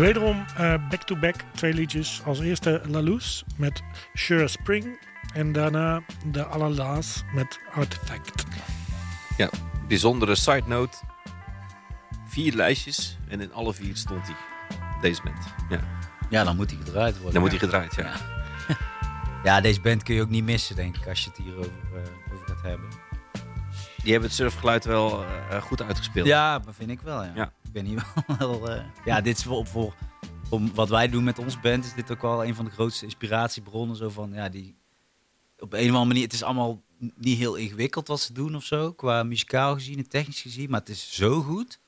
S4: Wederom eh, back-to-back twee liedjes. Als eerste La Luz met Sure Spring. En daarna de Alala's met Artifact.
S1: Bijzondere side note. Vier lijstjes en in alle vier stond hij. Deze band. Ja,
S2: Ja, dan moet hij gedraaid worden.
S1: dan moet hij gedraaid, ja.
S2: Ja. Ja, deze band kun je ook niet missen, denk ik, als je het hierover eh, over gaat hebben.
S1: Die hebben het surfgeluid wel eh, goed uitgespeeld.
S2: Ja, dat vind ik wel, ja. Ik ben hier wel... eh, ja, dit is voor, voor wat wij doen met onze band, is dit ook wel een van de grootste inspiratiebronnen. Zo van, ja, die... Op een of andere manier, het is allemaal niet heel ingewikkeld wat ze doen of zo, qua muzikaal gezien en technisch gezien, maar het is zo goed.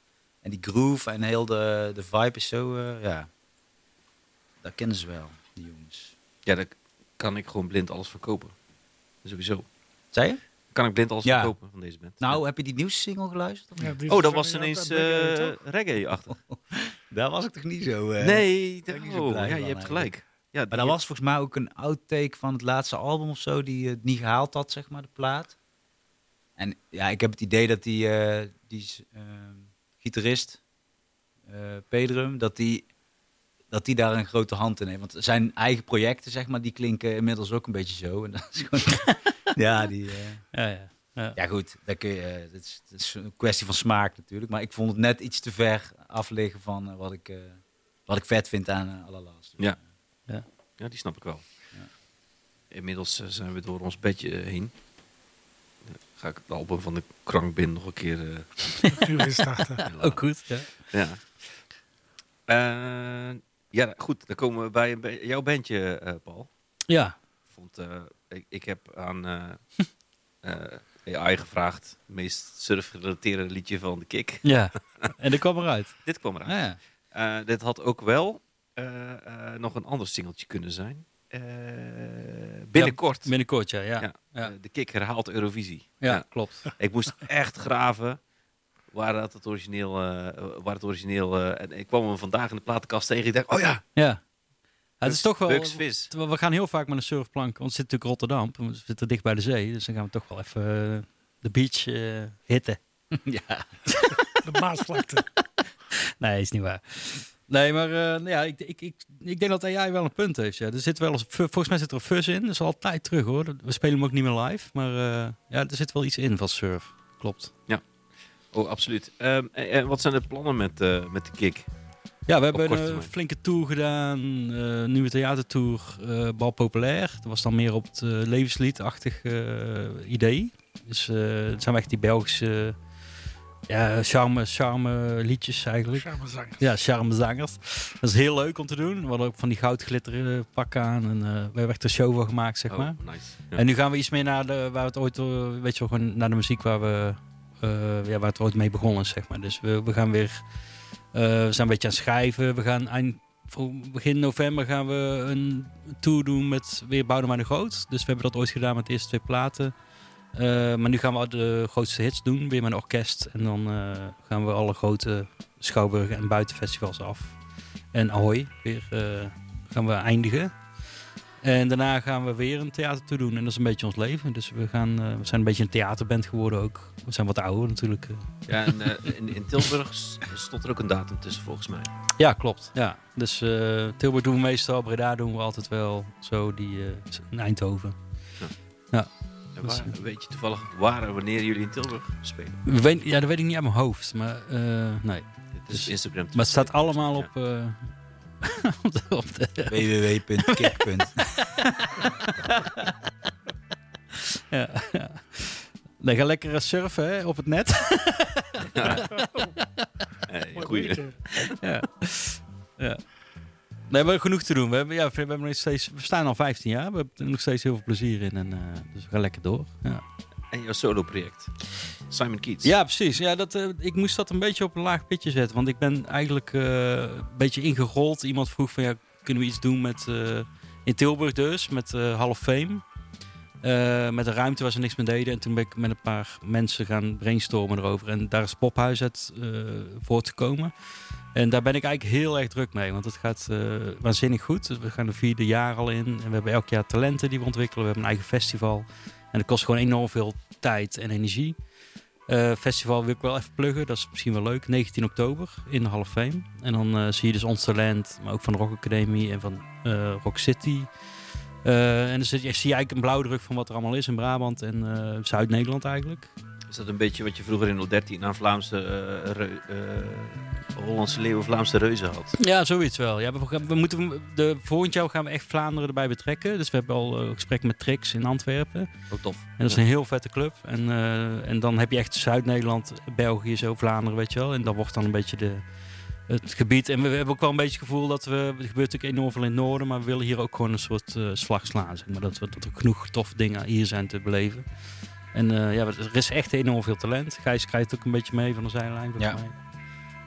S2: En die groove en heel de, de vibe is zo, eh, ja... Dat kennen ze wel, die jongens.
S1: Ja, daar kan ik gewoon blind alles verkopen. Sowieso.
S2: Zei je?
S1: Kan ik blind alles
S2: Ja.
S1: verkopen van deze band.
S2: Nou, heb je die nieuwste single geluisterd? of?
S4: Ja,
S1: Oh, dat was ineens
S4: je,
S1: eh reggae achter.
S2: Daar was ik toch niet zo... eh,
S1: nee,
S2: ben ik niet zo
S1: oh,
S2: blij
S1: ja, je hebt
S2: eigenlijk.
S1: gelijk. Ja,
S2: Maar dat was volgens mij ook een outtake van het laatste album of zo, die het niet gehaald had, zeg maar, de plaat. En ja, ik heb het idee dat die, eh, die eh, gitarist, eh Pedrum, dat die, dat die daar een grote hand in heeft. Want zijn eigen projecten, zeg maar, die klinken inmiddels ook een beetje zo. En dat is gewoon... ja, die... eh,
S3: Ja, ja. ja.
S2: ja goed, dat kun je, eh, het, is, het is een kwestie van smaak natuurlijk. Maar ik vond het net iets te ver af liggen van eh, wat, ik, eh, wat ik vet vind aan uh, Allerlaatste.
S1: Ja.
S3: Ja.
S1: Ja, die snap ik wel.
S2: Ja.
S1: Inmiddels zijn we door ons bedje heen. Dan ga ik het album van de Krankbin nog een keer... eh,
S4: starten.
S3: Ook goed, ja.
S1: Ja. Eh, ja, goed. Dan komen we bij jouw bandje, eh, Paul.
S3: Ja,
S1: Vond, eh, ik, ik heb aan eh, eh, AI gevraagd. Het meest surf-gerelateerde liedje van de Kick.
S3: ja. en dat kwam eruit.
S1: Dit kwam eruit.
S3: Ah, ja.
S1: Eh, dit had ook wel eh, eh, nog een ander singeltje kunnen zijn. Eh, binnenkort.
S3: Binnenkort, ja. Ja.
S1: Eh, de Kick herhaalt Eurovisie.
S3: ja, klopt.
S1: Ik moest echt graven waar dat het origineel, eh, waar het origineel. eh, en ik kwam hem vandaag in de platenkast tegen. Ik dacht, oh ja,
S3: Ja. Ja, het is toch wel... We gaan heel vaak met een surfplank, want we zitten natuurlijk Rotterdam. We zitten dicht bij de zee, dus dan gaan we toch wel even eh, de beach eh, hitten.
S2: ja.
S4: De Maasvlakte.
S3: Nee, is niet waar. Nee, maar eh, ja, ik, ik, ik, ik denk dat AI wel een punt heeft. Ja. Er zit wel eens, volgens mij zit er een fuzz in. Dat is al een tijd terug hoor. We spelen hem ook niet meer live. Maar eh, ja, er zit wel iets in van surf. Klopt.
S1: Oh, absoluut. Ehm, en, en wat zijn de plannen met, eh, met de Kick?
S3: Ja, we hebben een
S1: termijn.
S3: flinke tour gedaan. eh nieuwe theatertour, eh Bal Populair. Dat was dan meer op het eh, levensliedachtig eh, idee. Dus eh, het zijn echt die Belgische ja, charme, charme liedjes eigenlijk.
S4: Charmezangers.
S3: Ja, charmezangers. Dat is heel leuk om te doen. We hadden ook van die goudglitter eh, pakken aan. En eh, we hebben echt een show van gemaakt, zeg maar.
S1: Oh, nice. Ja.
S3: En nu gaan we iets meer naar de, waar we het ooit, eh, weet je wel, gewoon naar de muziek waar we, eh, ja, waar het ooit mee begonnen is, zeg maar. Dus we, we gaan weer, eh, we zijn een beetje aan het schrijven. We gaan begin november gaan we een tour doen met weer Boudewijn de Groot. Dus we hebben dat ooit gedaan met de eerste twee platen. Eh, maar nu gaan we de grootste hits doen, weer met een orkest. En dan eh, gaan we alle grote schouwburgen en buitenfestivals af. En Ahoy weer eh, gaan we eindigen. En daarna gaan we weer een theater toe doen. En dat is een beetje ons leven. Dus we, gaan, eh, we zijn een beetje een theaterband geworden ook. We zijn wat ouder natuurlijk.
S1: Ja, en eh, in, in Tilburg stond er ook een datum tussen, volgens mij.
S3: Ja, klopt. Ja. Dus eh, Tilburg doen we meestal. Breda doen we altijd wel. Zo, die in Eindhoven.
S1: En
S3: Dus,
S1: waar, weet je toevallig waar en wanneer jullie in Tilburg spelen?
S3: Weet, ja, dat weet ik niet uit mijn hoofd. Maar nee.
S1: Het is
S3: Dus-
S1: Instagram.
S3: Maar het staat allemaal
S1: Ja.
S3: op... op de-
S2: www.kick.
S3: ja, ja. Nee, ga lekker surfen hè, op het net.
S1: Hey,
S4: Mooi
S1: goeie.
S3: ja. ja. Nee, we hebben genoeg te doen. We, hebben, ja, we, hebben nog steeds, we staan al 15 jaar. We hebben er nog steeds heel veel plezier in. En, eh, dus we gaan lekker door. Ja,
S1: En jouw solo-project. Simon Keats.
S3: ja precies. Ja, dat, eh, ik moest dat een beetje op een laag pitje zetten. Want ik ben eigenlijk eh, een beetje ingerold. Iemand vroeg van, ja, kunnen we iets doen met... eh, in Tilburg dus, met Hall of Fame. Met een ruimte waar ze niks mee deden. En toen ben ik met een paar mensen gaan brainstormen erover. En daar is Pophuis uit voortgekomen. En daar ben ik eigenlijk heel erg druk mee. Want het gaat waanzinnig goed. Dus we gaan er vierde jaar al in. En we hebben elk jaar talenten die we ontwikkelen. We hebben een eigen festival. En dat kost gewoon enorm veel tijd en energie. Eh, festival wil ik wel even pluggen, dat is misschien wel leuk. 19 oktober in de Hall Fame. En dan eh, zie je dus ons talent, maar ook van de Rock Academy en van eh, Rock City. En dan zie je eigenlijk een blauwdruk van wat er allemaal is in Brabant en Zuid-Nederland eigenlijk.
S1: Is dat een beetje wat je vroeger in 013 aan Vlaamse, Hollandse leeuwen, Vlaamse reuzen had?
S3: Ja, zoiets wel. Ja, we, we moeten, de, volgend jaar gaan we echt Vlaanderen erbij betrekken. Dus we hebben al eh, gesprek met Trix in Antwerpen.
S1: Ook tof.
S3: En dat is een heel vette club. En, eh, en dan heb je echt Zuid-Nederland, België, zo Vlaanderen, weet je wel. En dat wordt dan een beetje de, het gebied. En we, we hebben ook wel een beetje het gevoel dat we... Er gebeurt natuurlijk enorm veel in het noorden, maar we willen hier ook gewoon een soort eh, slag slaan. Zeg maar. dat, we, dat er genoeg toffe dingen hier zijn te beleven. En ja, er is echt enorm veel talent. Gijs krijgt ook een beetje mee van de zijlijn,
S2: Ja.
S3: mij.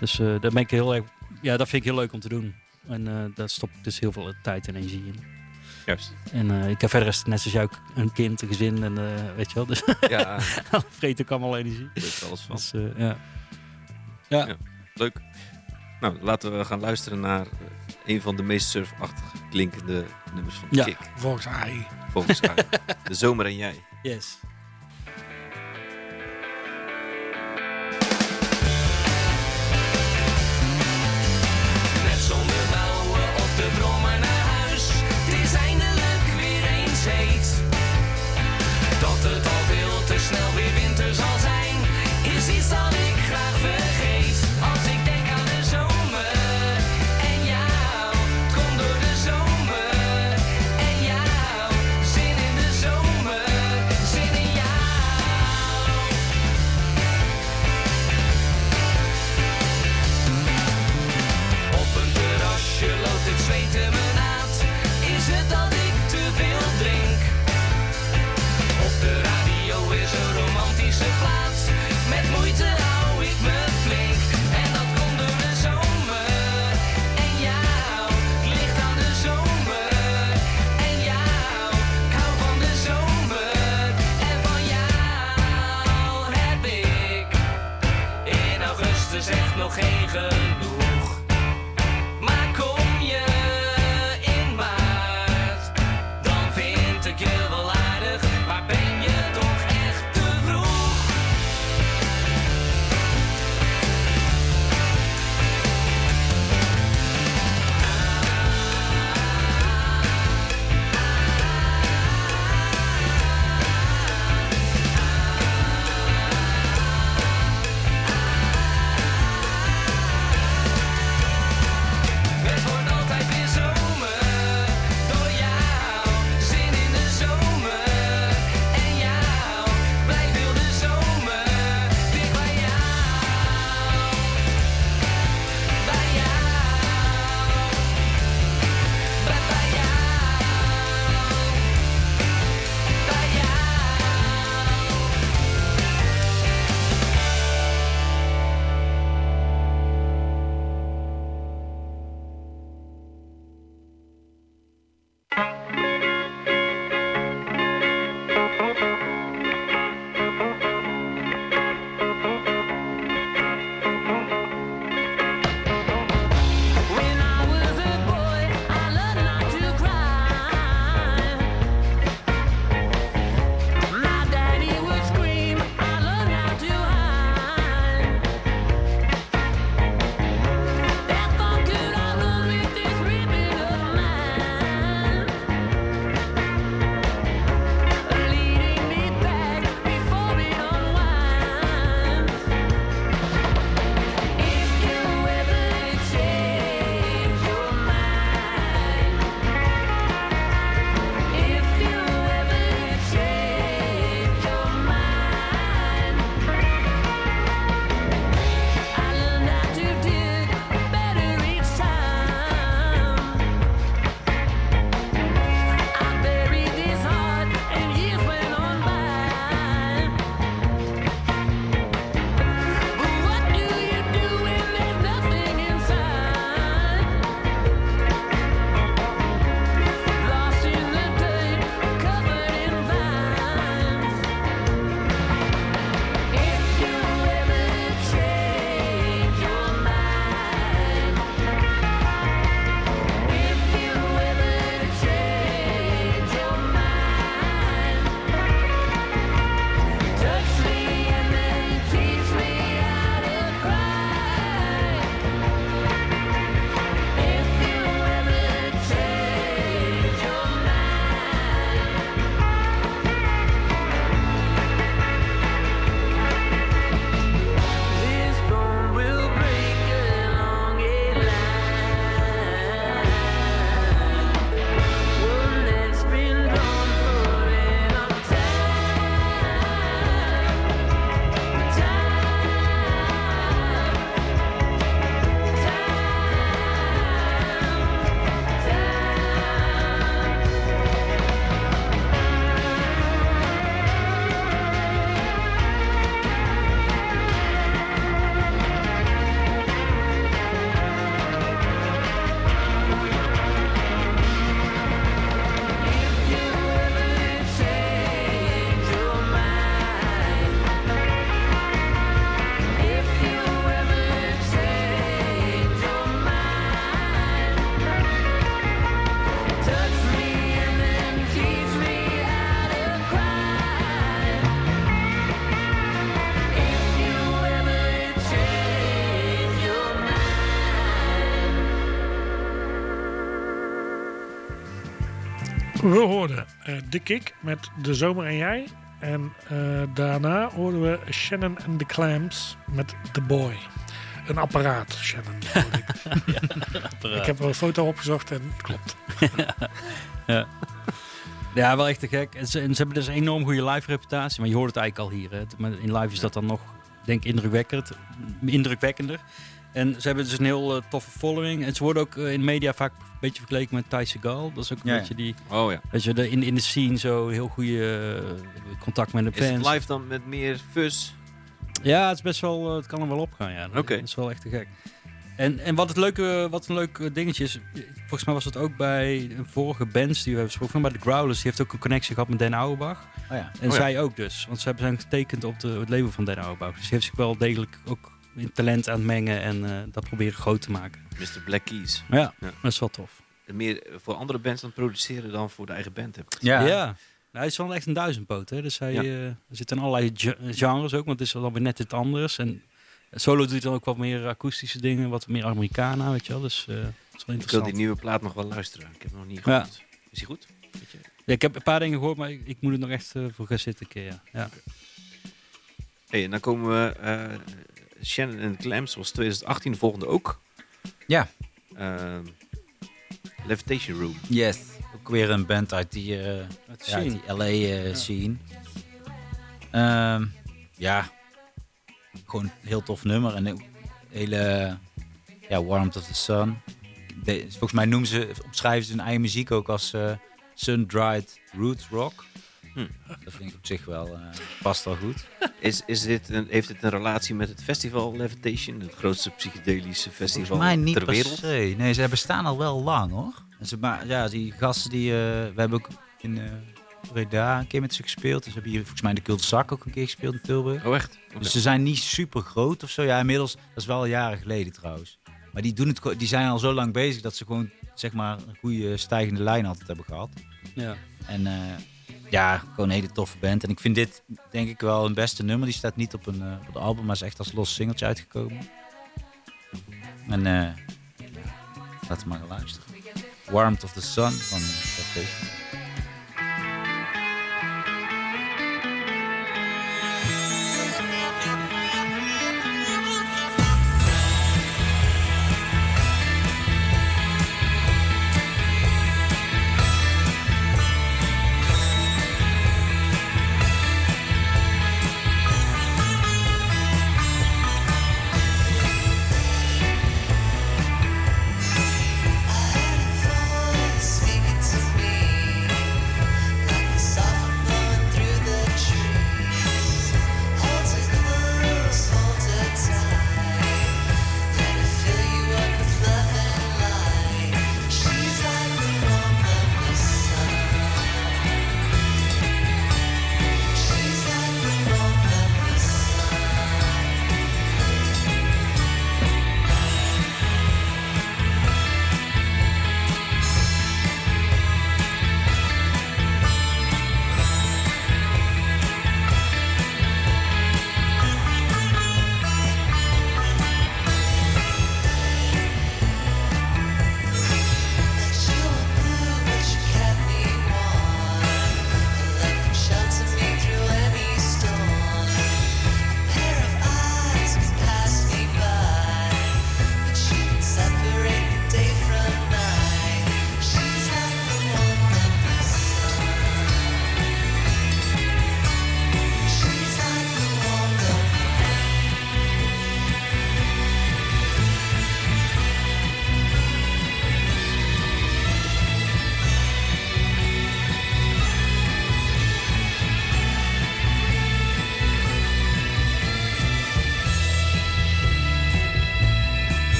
S3: Dus eh, daar ben ik heel erg... Ja, dat vind ik heel leuk om te doen. En eh, daar stop ik dus heel veel tijd en energie in.
S1: Juist.
S3: En eh, ik heb verder is net zoals jou ook een kind, een gezin en eh, weet je wel. Dus
S1: Ja,
S3: dan vreet ik allemaal energie.
S1: daar er alles van.
S3: Dus, eh, ja.
S1: Ja. Leuk. Nou, laten we gaan luisteren naar een van de meest surfachtig klinkende nummers van
S3: Ja.
S1: Kik.
S4: Volgens mij.
S1: Volgens mij. De zomer en jij.
S3: Yes.
S4: We hoorden eh The Kick met De Zomer en Jij. En eh, daarna hoorden we Shannon and the Clams met The Boy. Een apparaat, Shannon. ik. Ik heb er een foto opgezocht en het klopt.
S3: Ja, wel echt te gek. En ze, en ze hebben dus een enorm goede live reputatie. Maar je hoort het eigenlijk al hier. Hè. Maar in live is dat dan nog, denk ik, indrukwekkend, indrukwekkender. En ze hebben dus een heel eh, toffe following. En ze worden ook eh, in media vaak een beetje vergeleken met Ty Seagal. Dat is ook een
S2: Ja,
S3: beetje die...
S1: Oh ja.
S3: Weet je, de, in, in de scene zo heel goede eh, contact met de
S1: Is het
S3: fans.
S1: live dan met meer fus?
S3: Ja, het is best wel, het kan er wel opgaan. Ja.
S1: Oké.
S3: Dat is wel echt te gek. En, en wat, het leuke, wat een leuk dingetje is, volgens mij was dat ook bij een vorige bands die we hebben besproken, bij de Growlers, die heeft ook een connectie gehad met Den Ouwebach.
S2: Oh ja.
S3: En
S1: Oh ja.
S3: zij ook dus, want ze hebben zijn getekend op de, het label van Den Ouwebach. Dus die heeft zich wel degelijk ook talent aan het mengen en eh, dat proberen groot te maken.
S1: Mr. Black Keys.
S3: Ja,
S1: Ja.
S3: dat is wel tof.
S1: En Meer voor andere bands aan het produceren dan voor de eigen band. Heb ik
S2: Ja.
S3: Ja. Nou, hij is wel echt een duizendpoot. Hè? Dus hij
S1: Ja.
S3: eh, er zitten allerlei ge- genres ook, want het is dan weer net iets anders. En solo doet hij dan ook wat meer akoestische dingen, wat meer Americana, weet je wel. Dus eh, dat is wel
S1: Ik wil
S3: interessant.
S1: die nieuwe plaat nog wel luisteren. Ik heb hem nog niet
S3: Ja.
S1: gehoord. Is die goed? Weet je?
S3: Ja, ik heb een paar dingen gehoord, maar ik, ik moet het nog echt eh, voor gaan zitten een keer. Ja. Ja.
S1: Hey, en dan komen we eh, Shannon en Clams, zoals 2018, de volgende ook.
S2: Ja.
S1: Ehm, Levitation Room.
S2: Yes. Ook weer een band uit die, eh, uit die LA eh, scene. Ehm, ja. Gewoon een heel tof nummer. En ook hele ja, Warmth of the Sun. De- volgens mij noemen ze, omschrijven ze hun eigen muziek ook als eh, sun-dried roots rock.
S1: Hm.
S2: Dat vind ik op zich wel, eh, past wel goed.
S1: Is, is dit een, heeft dit een relatie met het festival Levitation? Het grootste psychedelische festival
S2: Volgens mij niet
S1: ter
S2: per
S1: wereld?
S2: se. Nee, ze bestaan al wel lang hoor. En ze, maar ja, die gasten die... eh, we hebben ook in eh Breda een keer met ze gespeeld. Dus ze hebben hier volgens mij in de Kultzak ook een keer gespeeld in Tilburg.
S1: Oh echt?
S2: Dus ze zijn niet super groot of zo. Ja, inmiddels, dat is wel jaren geleden trouwens. Maar die, doen het, die zijn al zo lang bezig dat ze gewoon zeg maar een goede stijgende lijn altijd hebben gehad.
S3: Ja.
S2: En eh, ja, gewoon een hele toffe band. En ik vind dit denk ik wel een beste nummer. Die staat niet op een eh, op het album, maar is echt als los singeltje uitgekomen. En eh laten we maar gaan luisteren. Warmth of the Sun van uh,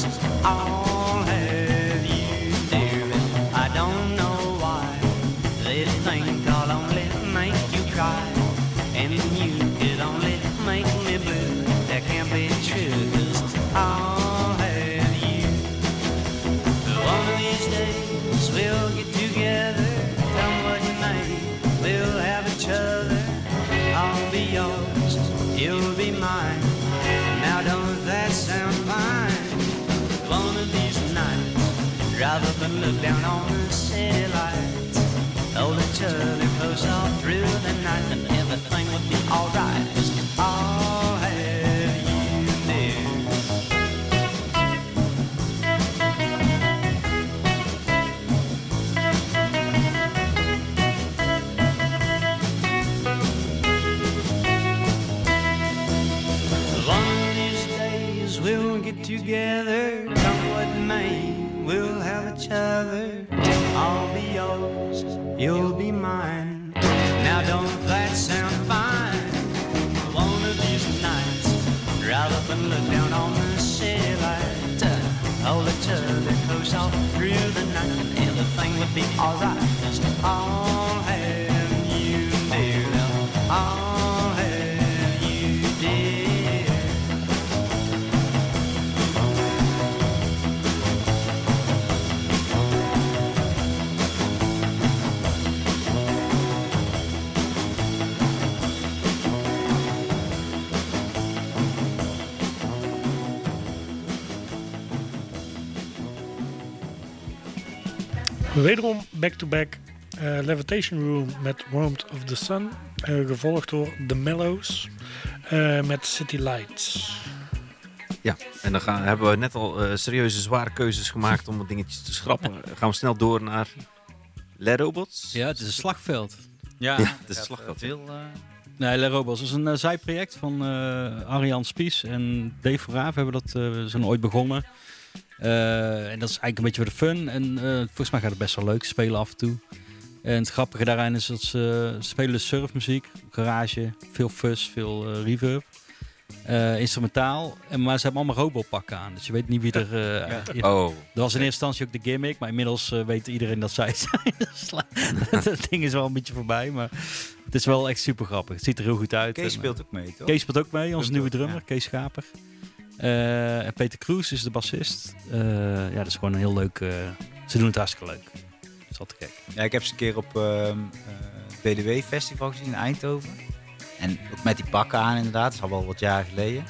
S5: Oh. Look down on the city lights. Hold each other close all through the night, and everything will be alright. Be alright.
S4: Wederom back-to-back eh, Levitation Room met Warmth of the Sun. eh, gevolgd door The Mellows eh, met City Lights.
S1: Ja, en dan gaan, hebben we net al eh, serieuze zware keuzes gemaakt om wat dingetjes te schrappen. gaan we snel door naar Le Robots.
S3: Ja, het is een slagveld.
S2: Ja,
S1: Ja, het is
S2: gaat
S1: slagveld.
S2: Veel,
S3: Nee, Le Robots is een zijproject van eh Arjan Spies en Dave Verraaf hebben dat eh, zijn ooit begonnen. Eh, en dat is eigenlijk een beetje voor de fun. En eh, volgens mij gaat het best wel leuk. Ze spelen af en toe. En het grappige daaraan is dat ze spelen surfmuziek, garage, veel fuzz, veel eh, reverb. Eh, instrumentaal, en, maar ze hebben allemaal robopakken aan. Dus je weet niet wie er... eh,
S2: Ja.
S1: Oh,
S3: dat was in eerste instantie ook de gimmick, maar inmiddels weet iedereen dat zij het zijn. Dus dat ding is wel een beetje voorbij, maar het is wel echt super grappig. Het ziet er heel goed uit.
S2: Kees
S3: En,
S2: speelt ook mee, toch?
S3: Kees speelt ook mee, onze nieuwe drummer,
S2: ja.
S3: Kees Schaper. Eh, en Peter Kroes is de bassist. Eh, ja, dat is gewoon een heel leuk... eh, ze doen het hartstikke leuk. Dat is altijd gek.
S2: Ja, ik heb ze een keer op ehm eh, BDW Festival gezien in Eindhoven. En ook met die pakken aan inderdaad, dat is al wat jaar geleden.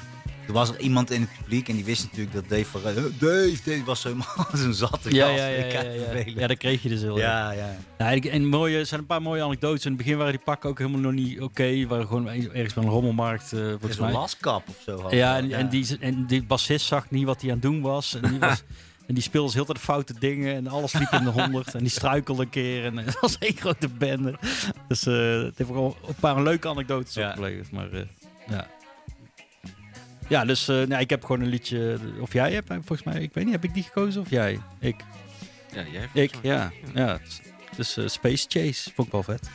S2: Toen was er iemand in het publiek en die wist natuurlijk dat Dave van... Dave, Dave was zo zo'n zatte
S3: Ja,
S2: gast.
S3: ja, ja, ja, ja. ja, dat kreeg je dus heel
S2: ja, ja.
S3: Ja, en- mooie, er zijn een paar mooie anekdotes. In het begin waren die pakken ook helemaal nog niet oké. Waren gewoon ergens bij een rommelmarkt, eh volgens
S2: is
S3: mij.
S2: een laskap of zo. had
S3: Ja, en, en, die, en die bassist zag niet wat hij aan het doen was. En die, was, en die speelde dus heel de tijd foute dingen. En alles liep in de honderd. En die struikelde een keer. En het was één grote bende. Dus eh, het heeft ook wel een paar leuke anekdotes
S2: Ja.
S3: opgeleverd. Maar eh, ja. Ja, dus eh, nee, ik heb gewoon een liedje. Of jij hebt, volgens mij. Ik weet niet, heb ik die gekozen of jij? Ik.
S1: ja, jij hebt
S3: Ik, ja. ja. Dus eh, Space Chase vond ik wel vet.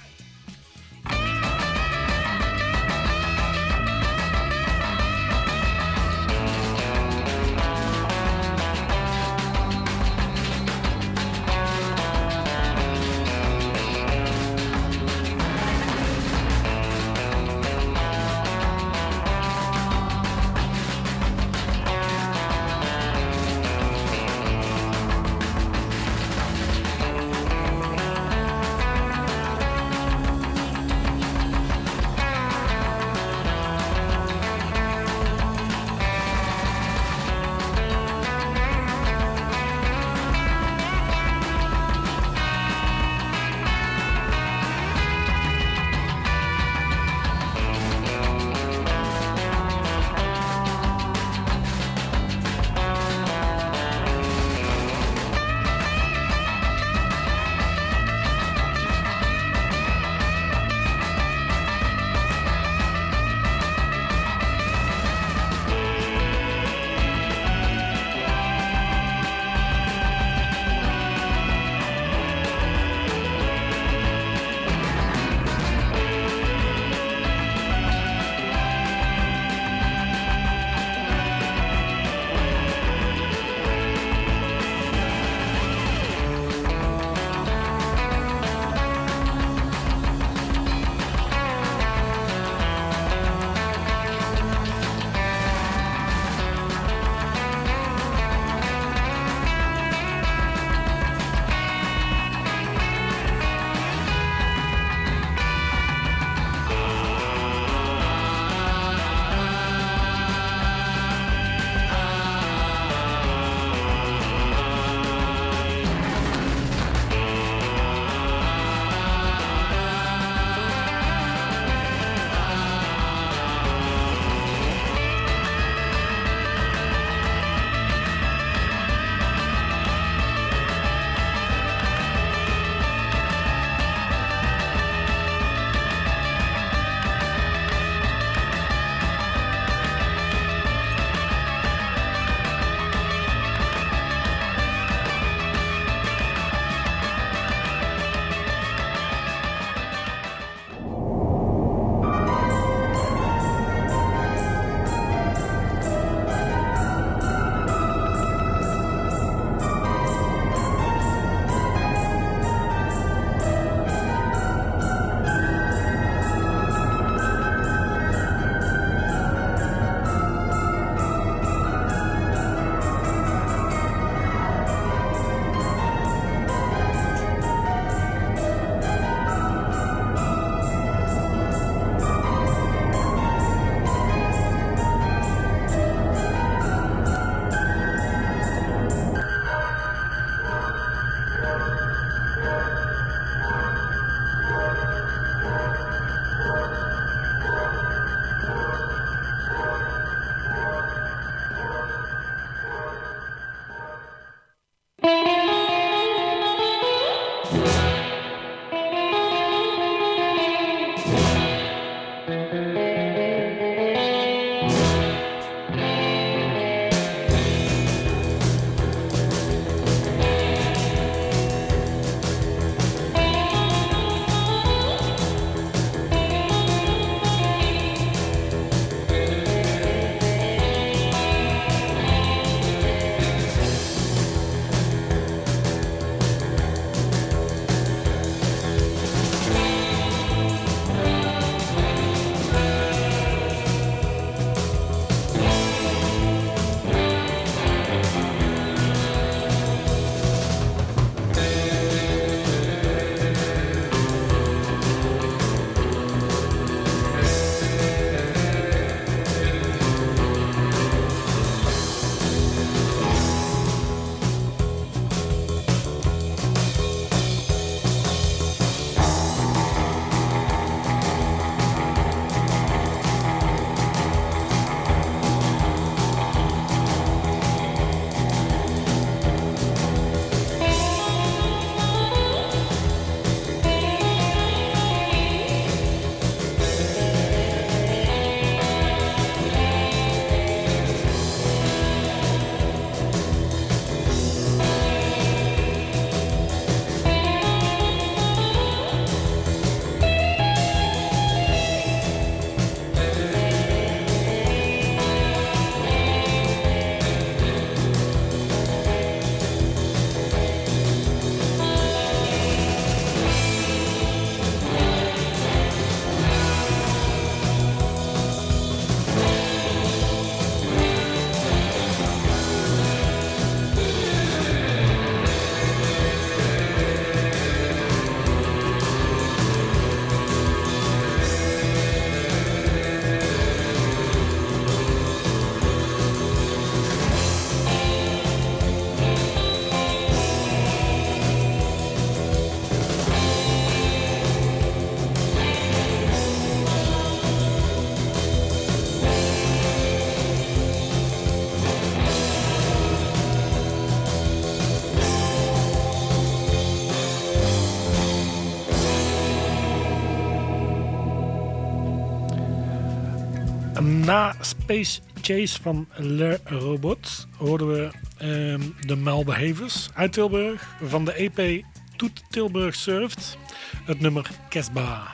S4: Space Chase van Le Robots hoorden we ehm, de Malbehavers uit Tilburg. Van de EP Toet Tilburg Surft. Het nummer Kesba.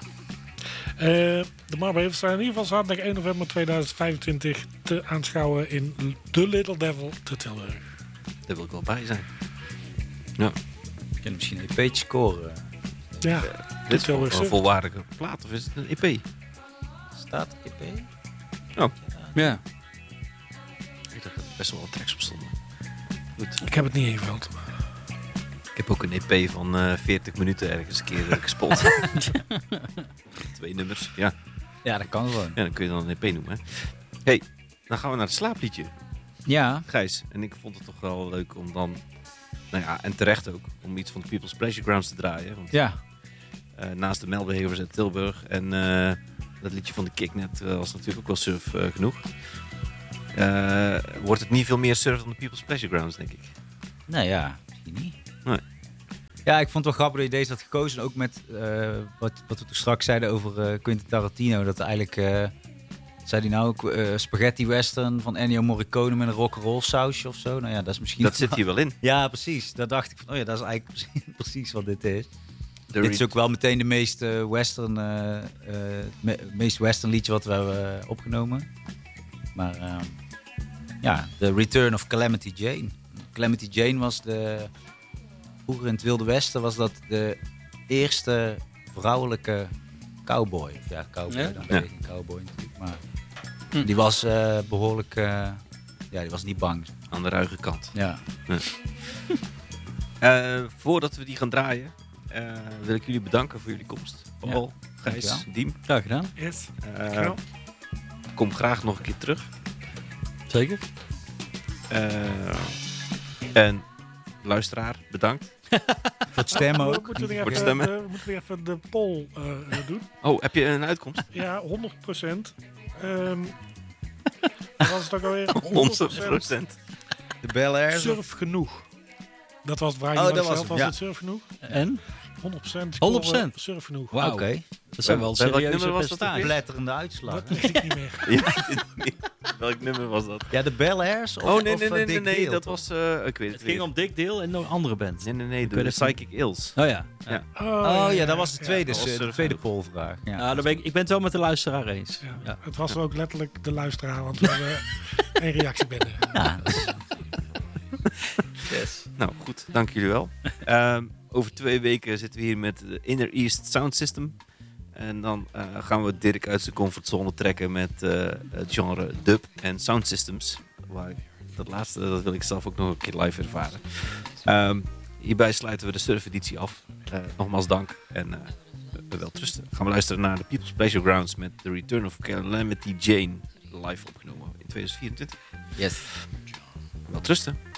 S4: Eh, de Malbehavers zijn in ieder geval zaterdag 1 november 2025 te aanschouwen in The Little Devil te Tilburg.
S1: Daar wil ik wel bij zijn.
S2: Je kunt misschien een EP'tje scoren.
S4: Ja,
S1: Dit is wel een volwaardige plaat of is het een EP?
S2: Staat EP?
S3: Ja.
S1: Ik dacht dat er best wel wat tracks op stonden. Goed.
S4: ik heb het niet ingevuld.
S1: Ik heb ook een EP van eh 40 minuten ergens een keer eh, gespot. Twee nummers. Ja.
S2: Ja, dat kan gewoon.
S1: ja, dan kun je dan een EP noemen. Hè. hey, dan gaan we naar het slaapliedje.
S2: Ja,
S1: Gijs. En ik vond het toch wel leuk om dan... Nou ja, en terecht ook. Om iets van de People's Pleasure Grounds te draaien. Want
S2: ja.
S1: eh, naast de Melbehavers uit Tilburg en eh, dat liedje van de Kicknet eh, was natuurlijk ook wel surf eh, genoeg. Eh, wordt het niet veel meer surf dan de People's Pleasure Grounds, denk ik.
S2: Nou ja, misschien niet.
S1: Nee.
S2: Ja, ik vond het wel grappig dat je deze had gekozen. Ook met wat, wat we toen straks zeiden over Quentin Tarantino. Dat eigenlijk, zei hij nou ook, spaghetti western van Ennio Morricone met een rock'n'roll sausje of zo. Nou ja, dat is misschien...
S1: Dat zit hier wel in.
S2: Ja, precies. Daar dacht ik van, oh ja, dat is eigenlijk precies, precies wat dit is. Dit is ook wel meteen de meest western, eh, eh, me- meest western liedje wat we hebben eh, opgenomen. Maar ehm, ja, The Return of Calamity Jane. Calamity Jane was de... Vroeger in het Wilde Westen was dat de eerste vrouwelijke cowboy. Ja, cowboy,
S3: Ja?
S2: dan ben je
S1: Ja.
S2: geen cowboy natuurlijk. Maar
S3: Hm.
S2: die was eh, behoorlijk... eh, ja, die was niet bang.
S1: aan de ruige kant.
S2: Ja.
S1: Eh, voordat we die gaan draaien, wil ik jullie bedanken voor jullie komst. Paul, Gijs,
S2: dankjewel.
S1: Diem.
S3: Graag gedaan.
S4: Yes.
S1: Eh,
S4: Dankjewel.
S1: kom graag nog een keer terug.
S3: Zeker.
S1: Eh, en luisteraar, bedankt.
S2: Voor het stemmen
S4: We
S2: ook.
S4: moeten weer
S1: Voor het
S4: even,
S1: stemmen.
S4: de, we moeten weer even de poll eh, eh, doen.
S1: Oh, heb je een uitkomst?
S4: Ja, 100 procent. Ehm wat was het ook alweer?
S1: 100 procent.
S2: De Bel Air.
S4: Surf genoeg. Dat was waar
S2: Oh,
S4: je
S2: dat was
S4: zelf was
S2: ja.
S4: het surf genoeg?
S3: En?
S4: 100 procent.
S3: 100%?
S4: Surf genoeg.
S3: Wauw.
S2: Oké.
S3: Dat zijn wel serieuze
S1: nummer was dat weer?
S2: Bletterende uitslag.
S4: Dat weet ik niet meer.
S1: Je weet het niet. Welk nummer was dat?
S2: Ja, de Bel Airs? Of,
S1: oh nee,
S2: eh,
S1: nee, nee, nee, dat was... eh, ik weet het
S3: Het ging om Dick Dale en een andere band.
S1: Nee, nee, nee, de. Psychic Ills.
S3: Oh ja.
S1: Ja.
S2: Oh ja, dat was de
S4: ja.
S2: tweede,
S1: dat was
S2: eh, de tweede polvraag. Ja.
S3: Ja, dan ben ik, ik ben het wel met de luisteraar eens.
S4: Ja.
S3: Ja.
S4: Het was ook letterlijk de luisteraar, want we hebben een reactie binnen.
S2: Ja, dat is-
S1: Nou, goed. Dank jullie wel. Ehm, over twee weken zitten we hier met de Inner East Sound System. En dan eh, gaan we Dirk uit zijn comfortzone trekken met eh, het genre dub en sound systems. Waar, dat laatste dat wil ik zelf ook nog een keer live ervaren. Ehm, hierbij sluiten we de surf-editie af. Eh, nogmaals dank en wel trusten. Gaan we luisteren naar de People's Pleasure Grounds met The Return of Calamity Jane. Live opgenomen in 2024.
S2: Yes.
S1: Wel trusten.